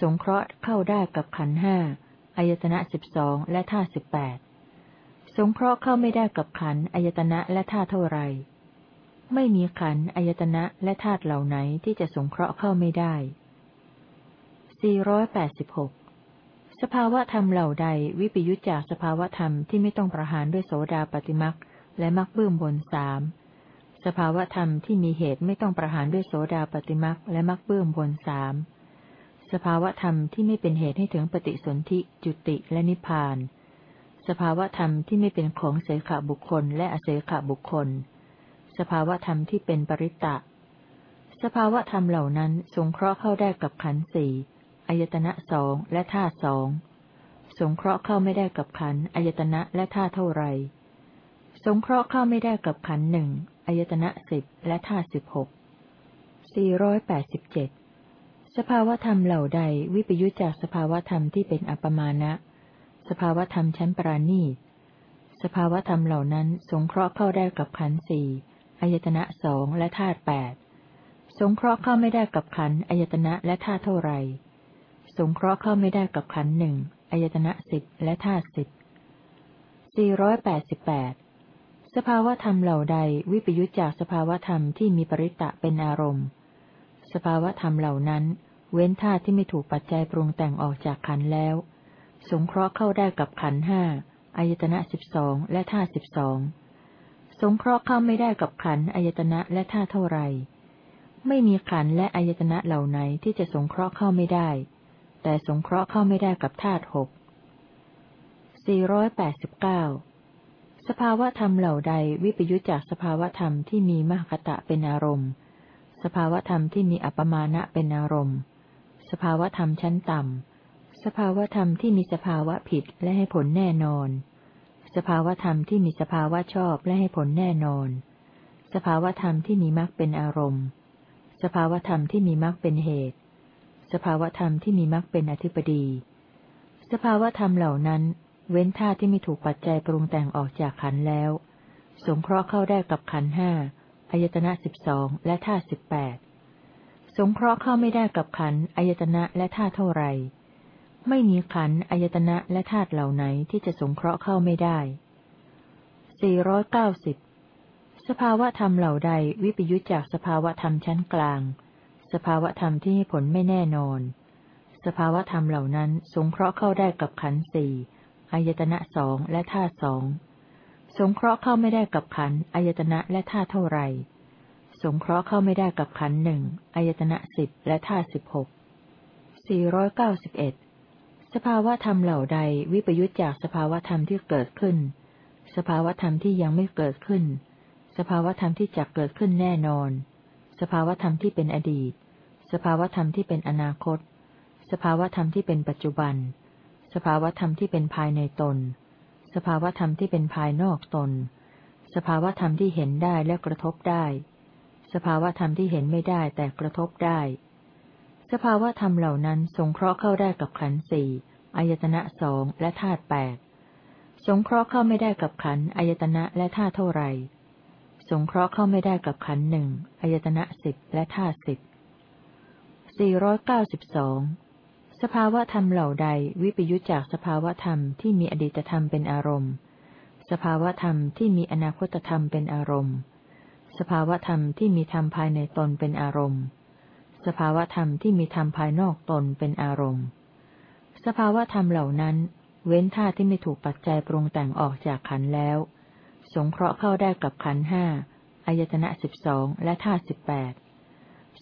สงเคราะห์เข้าได้กับขันห้าอายตนะสิบสองและธาตุสิบแปดสงเคราะห์เข้าไม่ได้กับขันอายตนะและธาตุเท่าไร ไม่มีขันอายตนะและธาตุเหล่าไหนที่จะสงเคราะห์เข้าไม่ได้ 486 สภาวะธรรมเหล่าใดวิปยุจจากสภาวะธรรมที่ไม่ต้องประหารด้วยโสดาปฏิมักและมักเบื้องบนสามสภาวะธรรมที่มีเหตุไม่ต้องประหารด้วยโสดาปฏิมักและมักเบื้องบนสามสภาวะธรรมที่ไม่เป็นเหตุให้ถึงปฏิสนธิจุติและนิพพาน สภาวธรรมที่ไม่เป็นของเสขบุคคลและอเสขบุคคล สภาวธรรมที่เป็นปริตตะ สภาวธรรมเหล่านั้นสงเคราะห์เข้าได้กับขันสี่อายตนะสองและธาตุสองสงเคราะห์เข้าไม่ได้กับขันอายตนะและธาตุเท่าไร สงเคราะห์เข้าไม่ได้กับขันหนึ่งอายตนะสิบและธาตุสิบหกสี่ร้อยแปดสิบเจ็ดสภาวธรรมเหล่าใดวิปยุจจากสภาวธรรมที่เป็นอัปมาณะสภาวธรรมชั้นปราณีสภาวธรรมเหล่านั้นสงเคราะห์เข้าได้กับขันสี่ อายตนะสองและธาตุแปดสงเคราะห์เข้าไม่ได้กับขันอายตนะและธาตุเท่าไร สงเคราะห์เข้าไม่ได้กับขันหนึ่งอายตนะสิบและธาตุสิบสี่ร้อยแปดสิบแปดสภาวธรรมเหล่าใดวิปยุจจากสภาวธรรมที่มีปริตะเป็นอารมณ์ สภาวธรรมเหล่านั้น เว้นธาตุที่ไม่ถูกปัจจัยปรุงแต่งออกจากขันแล้ว สงเคราะห์เข้าได้กับขันห้าอายตนะสิบสองและท่าสิบสอง สงเคราะห์เข้าไม่ได้กับขันอายตนะและท่าเท่าไร ไม่มีขันและอายตนะเหล่าไหนที่จะสงเคราะห์เข้าไม่ได้ แต่สงเคราะห์เข้าไม่ได้กับธาตุหกสี่ร้อยแปดสิบเก้าสภาวะธรรมเหล่าใดวิปยุจจากสภาวะธรรมที่มีมหคตะเป็นอารมณ์ สภาวะธรรมที่มีอัปมาณะเป็นอารมณ์ สภาวะธรรมชั้นต่ำ สภาวธรรมที่มีสภาวะผิดและให้ผลแน่นอน สภาวธรรมที่มีสภาวะชอบและให้ผลแน่นอน สภาวธรรมที่มีมรรคเป็นอารมณ์ สภาวธรรมที่มีมรรคเป็นเหตุ สภาวธรรมที่มีมรรคเป็นอธิปดี สภาวธรรมเหล่านั้น เว้นท่าที่ไม่ถูกปัจจัยปรุงแต่งออกจากขันแล้ว สงเคราะห์เข้าได้กับขันห้าอายตนะสิบสองและท่าสิบแปดสงเคราะห์เข้าไม่ได้กับขันอายตนะและท่าเท่าไร ไม่มีขันอายตนะและธาตุเหล่าไหนที่จะสงเคราะห์เข้าไม่ได้ 490 สภาวะธรรมเหล่าใดวิปยุจจากสภาวะธรรมชั้นกลาง สภาวะธรรมที่ให้ผลไม่แน่นอน สภาวะธรรมเหล่านั้นสงเคราะห์เข้าได้กับขันสี่อายตนะสองและธาตุสอง สงเคราะห์เข้าไม่ได้กับขันอายตนะและธาตุเท่าไรสงเคราะห์เข้าไม่ได้กับขันหนึ่งอายตนะสิบและธาตุสิบหกสี่ร้อยเก้าสิบเอ็ด สภาวธรรมเหล่าใดวิปยุตจากสภาวธรรมที่เกิดขึ้น สภาวธรรมที่ยังไม่เกิดขึ้น สภาวธรรมที่จะเกิดขึ้นแน่นอน สภาวธรรมที่เป็นอดีต สภาวธรรมที่เป็นอนาคต สภาวธรรมที่เป็นปัจจุบัน สภาวธรรมที่เป็นภายในตน สภาวธรรมที่เป็นภายนอกตน สภาวธรรมที่เห็นได้และกระทบได้ สภาวธรรมที่เห็นไม่ได้แต่กระทบได้ สภาวะธรรมเหล่านั้นสงเคราะห์เข้าได้กับขันสี่อายตนะสองและธาตุแปดสงเคราะห์เข้าไม่ได้กับขันอายตนะและธาตุเท่าไรสงเคราะห์เข้าไม่ได้กับขันหนึ่งอายตนะสิบและธาตุสิบสี่ร้อยเก้าสิบสองสภาวะธรรมเหล่าใดวิปยุจจากสภาวะธรรมที่มีอดีตธรรมเป็นอารมณ์ สภาวะธรรมที่มีอนาคตธรรมเป็นอารมณ์ สภาวะธรรมที่มีธรรมภายในตนเป็นอารมณ์ สภาวธรรมที่มีธรรมภายนอกตนเป็นอารมณ์ สภาวธรรมเหล่านั้น เว้นธาตุที่ไม่ถูกปัจจัยปรุงแต่งออกจากขันแล้ว สงเคราะห์เข้าได้กับขันห้าอายตนะสิบสองและธาตุสิบแปด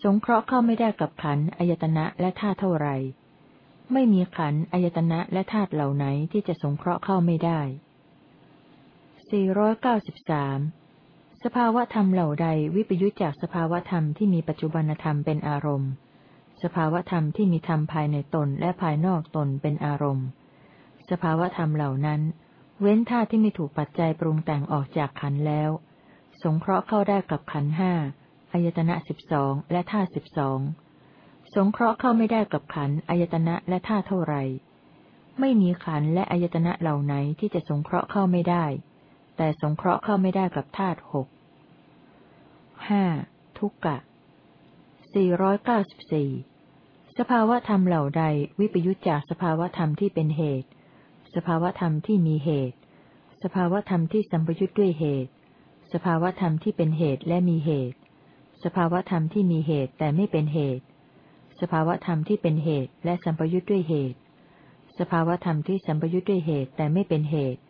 สงเคราะห์เข้าไม่ได้กับขันอายตนะและธาตุเท่าไร ไม่มีขันอายตนะและธาตุเหล่าไหนที่จะสงเคราะห์เข้าไม่ได้ 493 สภาวะธรรมเหล่าใดวิปยุจจากสภาวะธรรมที่มีปัจจุบันธรรมเป็นอารมณ์ สภาวะธรรมที่มีธรรมภายในตนและภายนอกตนเป็นอารมณ์ สภาวะธรรมเหล่านั้น เว้นธาตุที่ไม่ถูกปัจจัยปรุงแต่งออกจากขันแล้ว สงเคราะห์เข้าได้กับขันห้าอายตนะสิบสองและธาตุสิบสองสงเคราะห์เข้าไม่ได้กับขันอายตนะและธาตุเท่าไรไม่มีขันและอายตนะเหล่าไหนที่จะสงเคราะห์เข้าไม่ได้ แต่สงเคราะห์เข้าไม่ได้กับธาตุหกห้าทุกกะสี่ร้อยเก้าสิบสี่สภาวธรรมเหล่าใดวิปยุจจากสภาวธรรมที่เป็นเหตุ สภาวธรรมที่มีเหตุ สภาวธรรมที่สัมปยุจด้วยเหตุ สภาวธรรมที่เป็นเหตุและมีเหตุ สภาวธรรมที่มีเหตุแต่ไม่เป็นเหตุ สภาวธรรมที่เป็นเหตุและสัมปยุทธ์ด้วยเหตุ สภาวธรรมที่สัมปยุทธ์ด้วยเหตุแต่ไม่เป็นเหตุ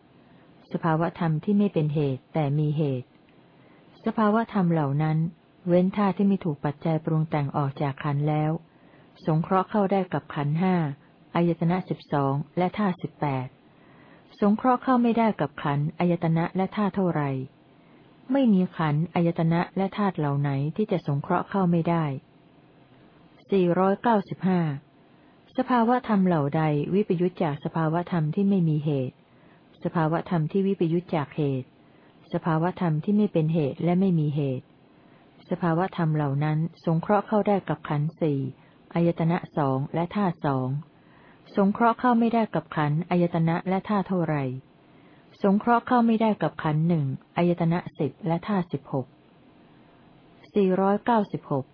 สภาวธรรมที่ไม่เป็นเหตุแต่มีเหตุ สภาวธรรมเหล่านั้น เว้นท่าที่ไม่ถูกปัจจัยปรุงแต่งออกจากขันแล้ว สงเคราะห์เข้าได้กับขันห้าอายตนะสิบสองและท่าสิบแปดสงเคราะห์เข้าไม่ได้กับขันอายตนะและท่าเท่าไรไม่มีขันอายตนะและธาตุเหล่าไหนที่จะสงเคราะห์เข้าไม่ได้สี่ร้อยเก้าสิบห้าสภาวธรรมเหล่าใดวิปยุจจากสภาวธรรมที่ไม่มีเหตุ สภาวธรรมที่วิปยุจจากเหตุ สภาวธรรมที่ไม่เป็นเหตุและไม่มีเหตุ สภาวธรรมเหล่านั้นสงเคราะห์เข้าได้กับขันสี่อายตนะสองและธาตุสอง สงเคราะห์เข้าไม่ได้กับขันอายตนะและธาตุเท่าไรสงเคราะห์เข้าไม่ได้กับขันหนึ่งอายตนะสิบและธาตุสิบหกสี่ร้อยเก้าสิบหก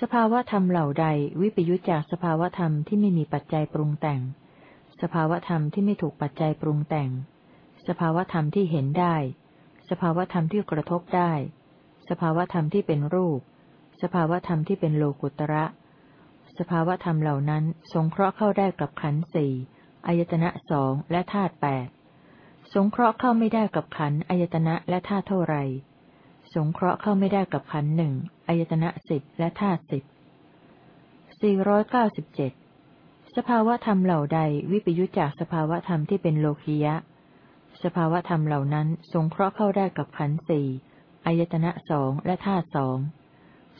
สภาวธรรมเหล่าใดวิปยุจจากสภาวธรรมที่ไม่มีปัจจัยปรุงแต่ง สภาวธรรมที่ไม่ถูกปัจจัยปรุงแต่ง สภาวธรรมที่เห็นได้ สภาวธรรมที่กระทบได้ สภาวธรรมที่เป็นรูป สภาวธรรมที่เป็นโลกุตระ สภาวธรรมเหล่านั้นสงเคราะห์เข้าได้กับขันธ์สี่อายตนะสองและธาตุแปดสงเคราะห์เข้าไม่ได้กับขันธ์อายตนะและธาตุเท่าไร สงเคราะห์เข้าไม่ได้กับขันธ์หนึ่งอายตนะสิบและธาตุสิบสี่ร้อยเก้าสิบเจ็ด สภาวธรรมเหล่าใดวิปยุจจากสภาวธรรมที่เป็นโลคียะ สภาวธรรมเหล่านั้นสงเคราะห์เข้าได้กับขันสี่อายตนะสองและธาตุสอง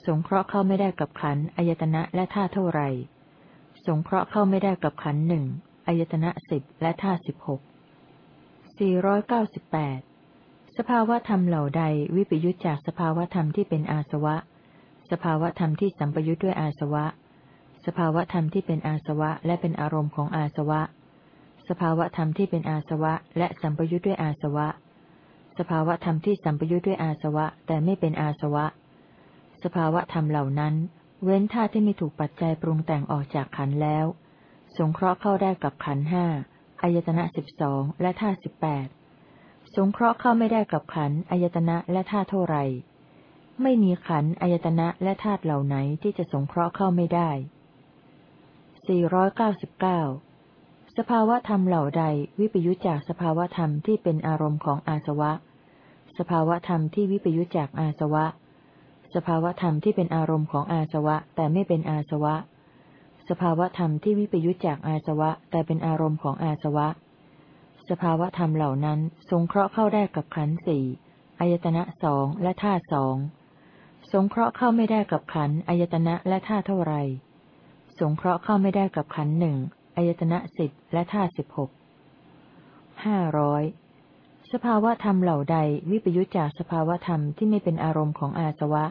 สงเคราะห์เข้าไม่ได้กับขันอายตนะและธาตุเท่าไรสงเคราะห์เข้าไม่ได้กับขันหนึ่งอายตนะสิบและธาตุสิบหกสี่ร้อยเก้าสิบแปดสภาวธรรมเหล่าใดวิปยุจจากสภาวธรรมที่เป็นอาสวะ สภาวธรรมที่สัมปยุจด้วยอาสวะ สภาวธรรมที่เป็นอาสวะและเป็นอารมณ์ของอาสวะ สภาวธรรมที่เป็นอาสวะและสัมปยุจด้วยอาสวะ สภาวธรรมที่สัมปยุจด้วยอาสวะแต่ไม่เป็นอาสวะ สภาวธรรมเหล่านั้น เว้นท่าที่ไม่ถูกปัจจัยปรุงแต่งออกจากขันแล้ว สงเคราะห์เข้าได้กับขันห้าอายตนะสิบสองและท่าสิบแปดสงเคราะห์เข้าไม่ได้กับขันอายตนะและธาตุเท่าไรไม่มีขันอายตนะและธาตุเหล่าไหนที่จะสงเคราะห์เข้าไม่ได้ 499 สภาวะธรรมเหล่าใดวิปยุจจากสภาวะธรรมที่เป็นอารมณ์ของอาสวะ สภาวะธรรมที่วิปยุจจากอาสวะ สภาวะธรรมที่เป็นอารมณ์ของอาสวะแต่ไม่เป็นอาสวะ สภาวะธรรมที่วิปยุจจากอาสวะแต่เป็นอารมณ์ของอาสวะ สภาวธรรมเหล่านั้นสงเคราะห์เข้าได้กับขันสี่อายตนะสองและธาตุสองสงเคราะห์เข้าไม่ได้กับขันอายตนะและธาตุเท่าไร สงเคราะห์เข้าไม่ได้กับขันหนึ่งอายตนะสิบและธาตุสิบหกห้าร้อยสภาวะธรรมเหล่าใดวิปยุจจากสภาวะธรรมที่ไม่เป็นอารมณ์ของอาสวะ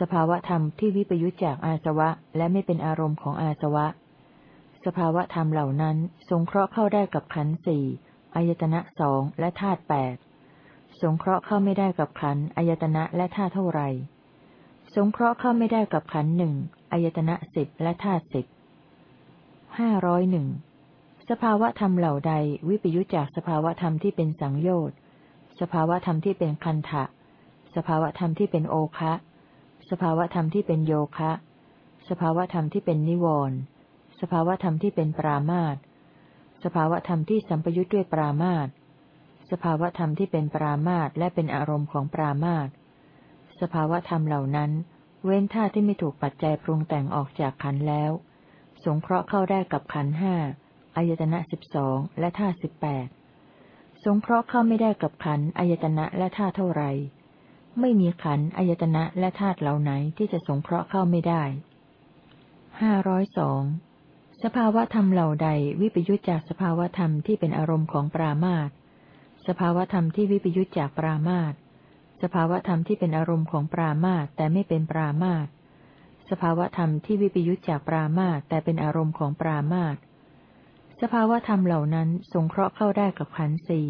สภาวะธรรมที่วิปยุจจากอาสวะและไม่เป็นอารมณ์ของอาสวะ สภาวะธรรมเหล่านั้นสงเคราะห์เข้าได้กับขันสี่อายตนะสองและธาตุแปดสงเคราะห์เข้าไม่ได้กับขันอายตนะและธาตุเท่าไรสงเคราะห์เข้าไม่ได้กับขันหนึ่ง อายตนะสิบและธาตุสิบห้าร้อยหนึ่งสภาวะธรรมเหล่าใดวิปยุจจากสภาวะธรรมที่เป็นสังโยชน์ สภาวะธรรมที่เป็นคันทะสภาวะธรรมที่เป็นโอคะ สภาวะธรรมที่เป็นโยคะ สภาวะธรรมที่เป็นนิวรณ์สภาวธรรมที่เป็นปรามาตสภาวธรรมที่สัมปยุทธ์ด้วยปรามาตสภาวธรรมที่เป็นปรามาตและเป็นอารมณ์ของปรามาตสภาวธรรมเหล่านั้น เว้นท่าที่ไม่ถูกปัจจัยปรุงแต่งออกจากขันแล้ว สงเคราะห์เข้าได้กับขันห้าอายตนะสิบสองและท่าสิบแปดสงเคราะห์เข้าไม่ได้กับขันอายตนะและท่าเท่าไร ไม่มีขันอายตนะและธาตุเหล่าไหนที่จะสงเคราะห์เข้าไม่ได้ห้าร้อยสองสภาวะธรรมเหล่าใดวิปยุจจากสภาวะธรรมที่เป็นอารมณ์ของปรามาตสภาวะธรรมที่วิปยุจจากปรามาต สภาวะธรรมที่เป็นอารมณ์ของปรามาตแต่ไม่เป็นปรามาตสภาวะธรรมที่วิปยุจจากปรามาตแต่เป็นอารมณ์ของปรามาตสภาวะธรรมเหล่านั้นสงเคราะห์เข้าได้กับขันสี่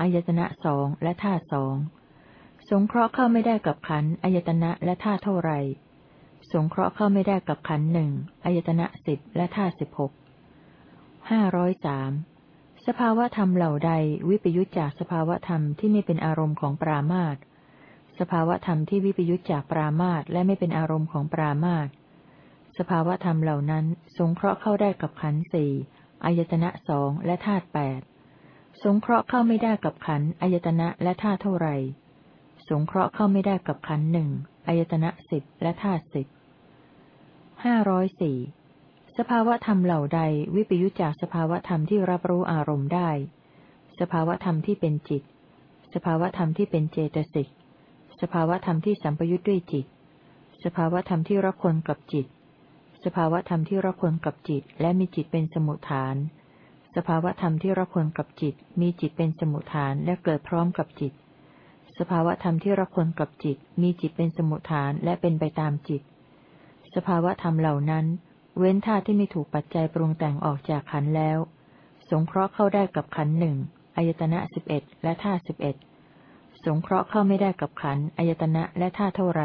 อายตนะสองและธาตุสองสงเคราะห์เข้าไม่ได้กับขันอายตนะและธาตุเท่าไรสงเคราะห์เข้าไม่ได้กับขันหนึ่งอายตนะสิบและธาตุสิบหกห้าร้อยสามสภาวธรรมเหล่าใดวิปยุจจากสภาวธรรมที่ไม่เป็นอารมณ์ของปรามาต สภาวธรรมที่วิปยุจจากปรามาตและไม่เป็นอารมณ์ของปรามาตสภาวธรรมเหล่านั้น สงเคราะห์เข้าได้กับขันสี่อายตนะสองและธาตุแปดสงเคราะห์เข้าไม่ได้กับขันอายตนะและธาตุเท่าไรสงเคราะห์เข้าไม่ได้กับขันหนึ่งอายตนะสิบและธาตุสิบห้าร้อยสี่สภาวธรรมเหล่าใดวิปยุจจากสภาวธรรมที่รับรู้อารมณ์ได้ สภาวธรรมที่เป็นจิต สภาวธรรมที่เป็นเจตสิก สภาวธรรมที่สัมปยุจด้วยจิต สภาวธรรมที่รักคนกับจิต สภาวธรรมที่รักคนกับจิต และมีจิตเป็นสมุทฐาน สภาวธรรมที่รักคนกับจิต มีจิตเป็นสมุทฐานและเกิดพร้อมกับจิต สภาวะธรรมที่ระคนกับจิต มีจิตเป็นสมุทฐานและเป็นไปตามจิต สภาวะธรรมเหล่านั้น เว้นธาตุที่ไม่ถูกปัจจัยปรุงแต่งออกจากขันแล้ว สงเคราะห์เข้าได้กับขันหนึ่งอายตนะสิบเอ็ดและธาตุสิบเอ็ด สงเคราะห์เข้าไม่ได้กับขันอายตนะและธาตุเท่าไร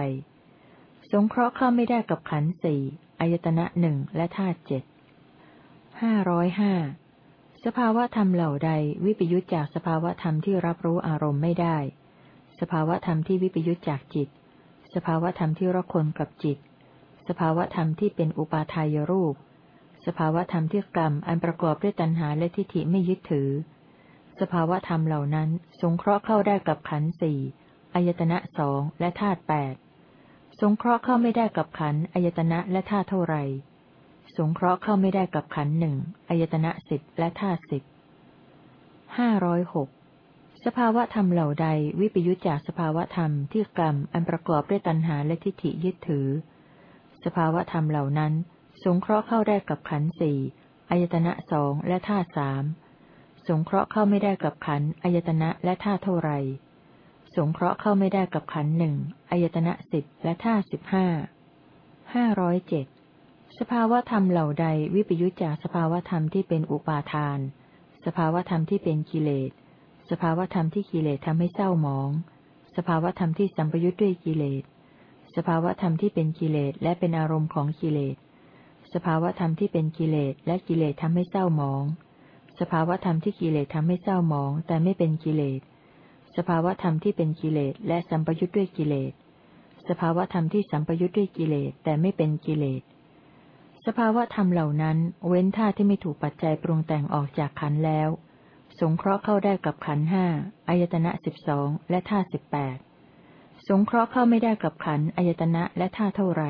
สงเคราะห์เข้าไม่ได้กับขันสี่อายตนะหนึ่งและธาตุเจ็ดห้าร้อยห้าสภาวะธรรมเหล่าใดวิปยุจจากสภาวะธรรมที่รับรู้อารมณ์ไม่ได้ สภาวะธรรมที่วิปยุจจากจิต สภาวะธรรมที่รักคนกับจิต สภาวะธรรมที่เป็นอุปาทายรูป สภาวะธรรมที่กรรมอันประกอบด้วยตัณหาและทิฏฐิไม่ยึดถือ สภาวะธรรมเหล่านั้น สงเคราะห์เข้าได้กับขันสี่อายตนะสองและธาตุแปดสงเคราะห์เข้าไม่ได้กับขันอายตนะและธาตุเท่าไรสงเคราะห์เข้าไม่ได้กับขันหนึ่งอายตนะสิบและธาตุสิบห้าร้อยหกสภาวะธรรมเหล่าใดวิปยุจจากสภาวะธรรมที่กรรมอันประกอบด้วยตัณหาและทิฏฐิยึดถือ สภาวะธรรมเหล่านั้น สงเคราะห์เข้าได้กับขันสี่อายตนะสองและธาตุสาม งเคราะห์เข้าไม่ได้กับขันอายตนะและธาเท่าไร สงเคราะห์เข้าไม่ได้กับขันหนึ่งอายตนะสิบและธาสิบห้า ห้าร้อยเจ็ดสภาวะธรรมเหล่าใดวิปยุจจากสภาวะธรรมที่เป็นอุปาทาน สภาวะธรรมที่เป็นกิเลส สภาวธรรมที่กิเลสทำให้เศร้าหมอง สภาวธรรมที่สัมปยุทธ์ด้วยกิเลส สภาวธรรมที่เป็นกิเลสและเป็นอารมณ์ของกิเลส สภาวธรรมที่เป็นกิเลสและกิเลสทำให้เศร้าหมอง สภาวธรรมที่กิเลสทำให้เศร้าหมอง แต่ไม่เป็นกิเลส สภาวธรรมที่เป็นกิเลสและสัมปยุทธ์ด้วยกิเลส สภาวธรรมที่สัมปยุทธ์ด้วยกิเลสแต่ไม่เป็นกิเลส สภาวธรรมเหล่านั้น เว้นท่าที่ไม่ถูกปัจจัยปรุงแต่งออกจากขันแล้ว สงเคราะห์เข้าได้กับขันห้าอายตนะสิบสองและท่าสิบแปดสงเคราะห์เข้าไม่ได้กับขันอายตนะและท่าเท่าไร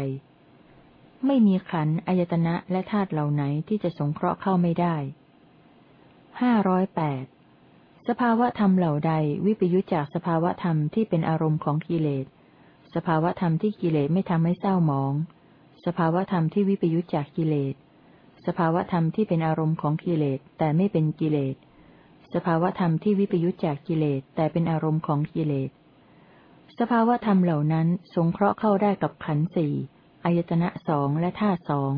ไม่มีขันอายตนะและธาตุเหล่าไหนที่จะสงเคราะห์เข้าไม่ได้ ห้าร้อยแปดสภาวะธรรมเหล่าใดวิปยุจจากสภาวะธรรมที่เป็นอารมณ์ของกิเลส สภาวะธรรมที่กิเลสไม่ทำให้เศร้าหมอง สภาวะธรรมที่วิปยุจจากกิเลส สภาวะธรรมที่เป็นอารมณ์ของกิเลสแต่ไม่เป็นกิเลส สภาวธรรมที่วิปยุจจากกิเลสแต่เป็นอารมณ์ของกิเลส สภาวธรรมเหล่านั้นสงเคราะห์เข้าได้กับขันสี่อายตนะสองและท่าสอง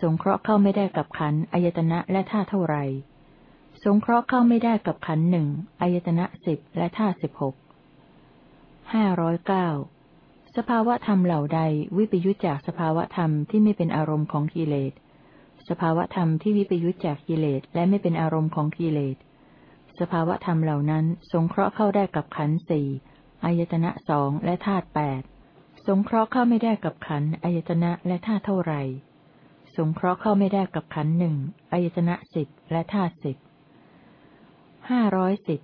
สงเคราะห์เข้าไม่ได้กับขันอายตนะและท่าเท่าไร สงเคราะห์เข้าไม่ได้กับขันหนึ่งอายตนะสิบและท่าสิบหกห้าร้อยเก้าสภาวะธรรมเหล่าใดวิปยุจจากสภาวะธรรมที่ไม่เป็นอารมณ์ของกิเลส สภาวะธรรมที่วิปยุจจากกิเลสและไม่เป็นอารมณ์ของกิเลส สภาวะธรรมเหล่านั้น สงเคราะห์เข้าได้กับขันสี่อายตนะสองและธาตุแปดสงเคราะห์เข้าไม่ได้กับขันอายตนะและธาตุเท่าไรสงเคราะห์เข้าไม่ได้กับขันหนึ่งอายตนะสิบและธาตุสิบ ห้าร้อยสิบ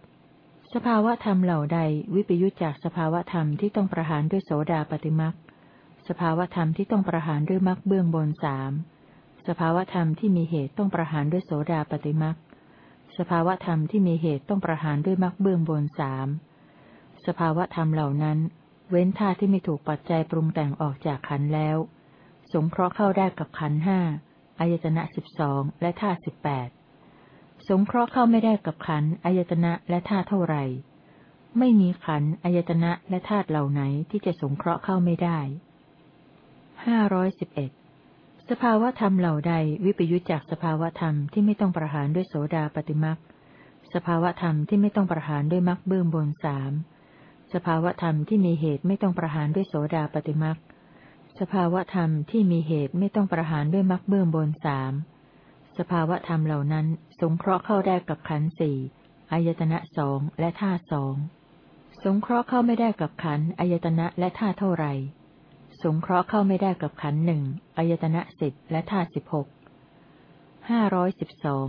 สภาวะธรรมเหล่าใดวิปยุจจากสภาวะธรรมที่ต้องประหารด้วยโสดาปฏิมักสภาวะธรรมที่ต้องประหารด้วยมักเบื้องบนสามสภาวะธรรมที่มีเหตุต้องประหารด้วยโสดาปฏิมักสภาวะธรรมที่มีเหตุต้องประหารด้วยมักเบื้องบนสามสภาวะธรรมเหล่านั้น เว้นท่าที่ไม่ถูกปัจจัยปรุงแต่งออกจากขันแล้ว สงเคราะห์เข้าได้กับขันห้าอายตนะสิบสองและท่าสิบแปด สงเคราะห์เข้าไม่ได้กับขันอายตนะและธาตุเท่าไหร่ ไม่มีขันอายตนะและธาตุเหล่าไหนที่จะสงเคราะห์เข้าไม่ได้ห้าร้อยสิบเอ็ดสภาวธรรมเหล่าใดวิปยุจจากสภาวธรรมที่ไม่ต้องประหารด้วยโสดาปฏิมักสภาวธรรมที่ไม่ต้องประหารด้วยมักเบื้องบนสามสภาวธรรมที่มีเหตุไม่ต้องประหารด้วยโสดาปฏิมักสภาวธรรมที่มีเหตุไม่ต้องประหารด้วยมักเบื้องบนสาม สภาวะธรรมเหล่านั้นสงเคราะห์เข้าได้กับขันสี่อายตนะสองและธาสองสงเคราะห์เข้าไม่ได้กับขันอายตนะและธาเท่าไหร่ สงเคราะห์เข้าไม่ได้กับขันหนึ่งอายตนะสิบและธาสิบหกห้าร้อยสิบสอง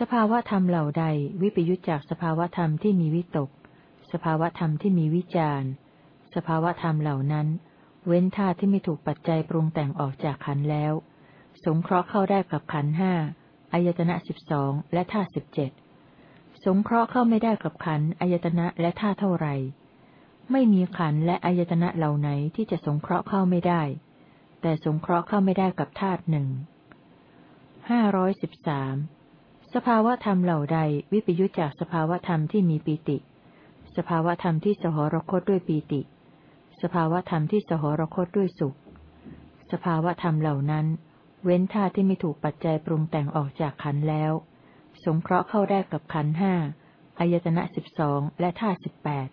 สภาวะธรรมเหล่าใดวิปยุจจากสภาวะธรรมที่มีวิตก สภาวะธรรมที่มีวิจารสภาวะธรรมเหล่านั้น เว้นธาที่ไม่ถูกปัจจัยปรุงแต่งออกจากขันแล้ว สงเคราะห์เข้าได้กับขันห้าอายตนะสิบสองและธาตุสิบเจ็ดสงเคราะห์เข้าไม่ได้กับขันอายตนะและธาตุเท่าไรไม่มีขันและอายตนะเหล่าไหนที่จะสงเคราะห์เข้าไม่ได้ แต่สงเคราะห์เข้าไม่ได้กับธาตุหนึ่งห้าร้อยสิบสามสภาวธรรมเหล่าใดวิปยุจจากสภาวธรรมที่มีปีติ สภาวธรรมที่สหรคตด้วยปีติ สภาวธรรมที่สหรคตด้วยสุข สภาวธรรมเหล่านั้น เว้นธาตุที่ไม่ถูกปัจจัยปรุงแต่งออกจากขันแล้ว สงเคราะห์เข้าได้กับขันห้าอายตนะสิบสองและธาตุสิบแปด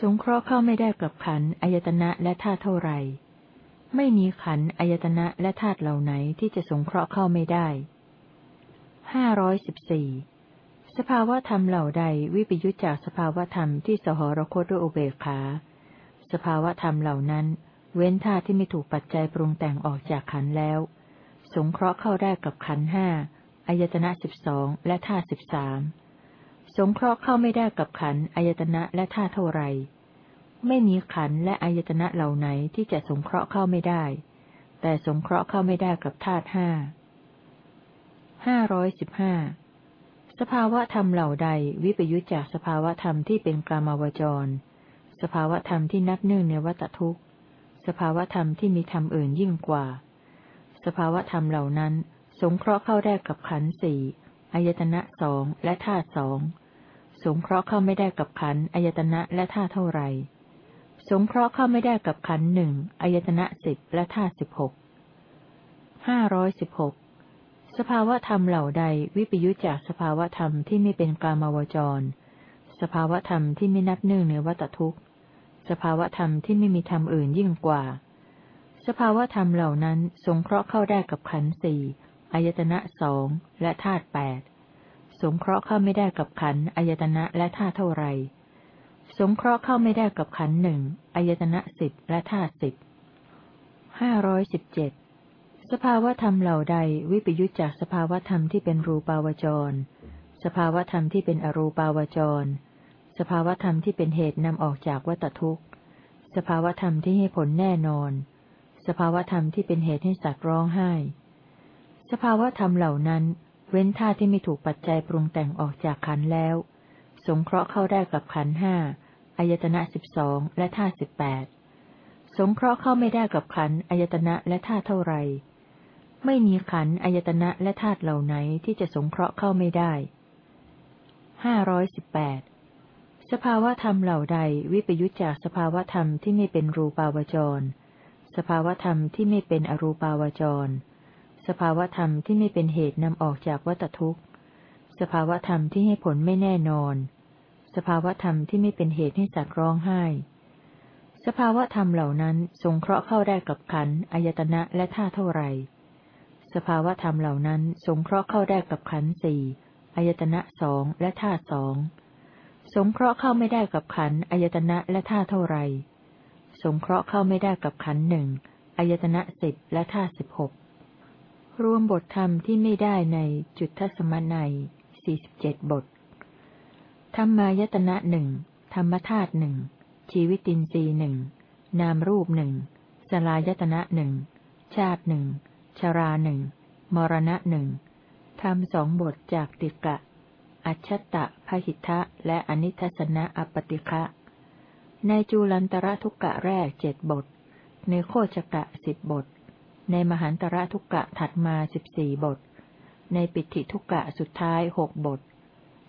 สงเคราะห์เข้าไม่ได้กับขันอายตนะและธาตุเท่าไรไม่มีขันอายตนะและธาตุเหล่าไหนที่จะสงเคราะห์เข้าไม่ได้ห้าร้อยสิบสี่สภาวธรรมเหล่าใดวิปยุจจากสภาวธรรมที่สหรคตด้วยอุเบกขา สภาวธรรมเหล่านั้น เว้นธาตุที่ไม่ถูกปัจจัยปรุงแต่งออกจากขันแล้ว สงเคราะห์เข้าได้กับขันห้าอายตนะสิบสองและธาตุสิบสามสงเคราะห์เข้าไม่ได้กับขันอายตนะและธาตุเท่าไร ไม่มีขันและอายตนะเหล่าไหนที่จะสงเคราะห์เข้าไม่ได้ แต่สงเคราะห์เข้าไม่ได้กับธาตุห้าห้าร้อยสิบห้าสภาวะธรรมเหล่าใดวิปยุจจากสภาวะธรรมที่เป็นกลามาวจร สภาวะธรรมที่นับเนื่องในวัตทุกข์ สภาวะธรรมที่มีธรรมอื่นยิ่งกว่า สภาวธรรมเหล่านั้น สงเคราะห์เข้าได้กับขันสี่อายตนะสองและธาตุสอง สงเคราะห์เข้าไม่ได้กับขันอายตนะและธาตุเท่าไรสงเคราะห์เข้าไม่ได้กับขันหนึ่งอายตนะสิบและธาตุสิบหก ห้าร้อยสิบหก สภาวธรรมเหล่าใดวิปยุจจากสภาวธรรมที่ไม่เป็นกามาวจร สภาวธรรมที่ไม่นับเนื่องในวัตทุกข์ สภาวธรรมที่ไม่มีธรรมอื่นยิ่งกว่า สภาวธรรมเหล่านั้นสงเคราะห์เข้าได้กับขันสี่อายตนะสองและธาตุแปดสงเคราะห์เข้าไม่ได้กับขันอายตนะและธาตุเท่าไร สงเคราะห์เข้าไม่ได้กับขันหนึ่งอายตนะสิบและธาตุสิบห้าร้อยสิบเจ็ดสภาวธรรมเหล่าใดวิปยุจจากสภาวธรรมที่เป็นรูปาวจร สภาวธรรมที่เป็นอรูปาวจร สภาวธรรมที่เป็นเหตุนำออกจากวัตทุกข์ สภาวธรรมที่ให้ผลแน่นอน สภาวธรรมที่เป็นเหตุให้สัตว์ร้องไห้ สภาวธรรมเหล่านั้น เว้นท่าที่ไม่ถูกปัจจัยปรุงแต่งออกจากขันแล้ว สงเคราะห์เข้าได้กับขันห้าอายตนะสิบสองและท่าสิบแปดสงเคราะห์เข้าไม่ได้กับขันอายตนะและท่าเท่าไรไม่มีขันอายตนะและธาตุเหล่าไหนที่จะสงเคราะห์เข้าไม่ได้ห้าร้อยสิบแปด สภาวธรรมเหล่าใดวิปยุจจากสภาวธรรมที่ไม่เป็นรูปาวจร สภาวธรรมที่ไม่เป็นอรูปาวจร สภาวธรรมที่ไม่เป็นเหตุนำออกจากวัตทุกข์ สภาวธรรมที่ให้ผลไม่แน่นอน สภาวธรรมที่ไม่เป็นเหตุให้สัตว์ร้องไห้ สภาวธรรมเหล่านั้นสงเคราะห์เข้าได้กับขันอายตนะและท่าเท่าไรสภาวธรรมเหล่านั้นสงเคราะห์เข้าได้กับขันสี่อายตนะสองและท่าสอง สงเคราะห์เข้าไม่ได้กับขันอายตนะและท่าเท่าไร สงเคราะห์เข้าไม่ได้กับขันหนึ่งอายตนะสิบและธาสิบหกรวมบทธรรมที่ไม่ได้ในจุดทัศมนัยสี่สิบเจ็ดบท ธรรมายตนะหนึ่งธรรมธาตุหนึ่งชีวิตินทรีหนึ่งนามรูปหนึ่งสลายตนะหนึ่งชาติหนึ่งชราหนึ่งมรณะหนึ่งทำสองบทจากติกะ อัจฉตะพหิทะและอนิทัศนะอปติคะในจูลันตระทุกกะแรกเจ็ดบท ในโคจกะสิบบท ในมหันตระทุกกะถัดมาสิบสี่บท ในปิติทุกกะสุดท้ายหกบท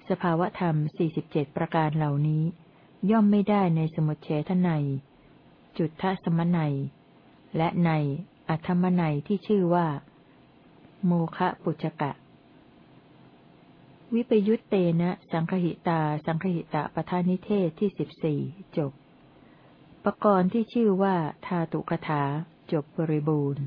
สภาวธรรมสี่สิบเจ็ดประการเหล่านี้ ย่อมไม่ได้ในสมุทเฉทนัยจุดทสมนัย และในอัธมนัยที่ชื่อว่า โมคะปุจกะ วิปยุตเตนะสังคหิตา สังคหิตะปทานิเทศที่สิบสี่จบประกรณ์ที่ชื่อว่า ทาตุกถา จบบริบูรณ์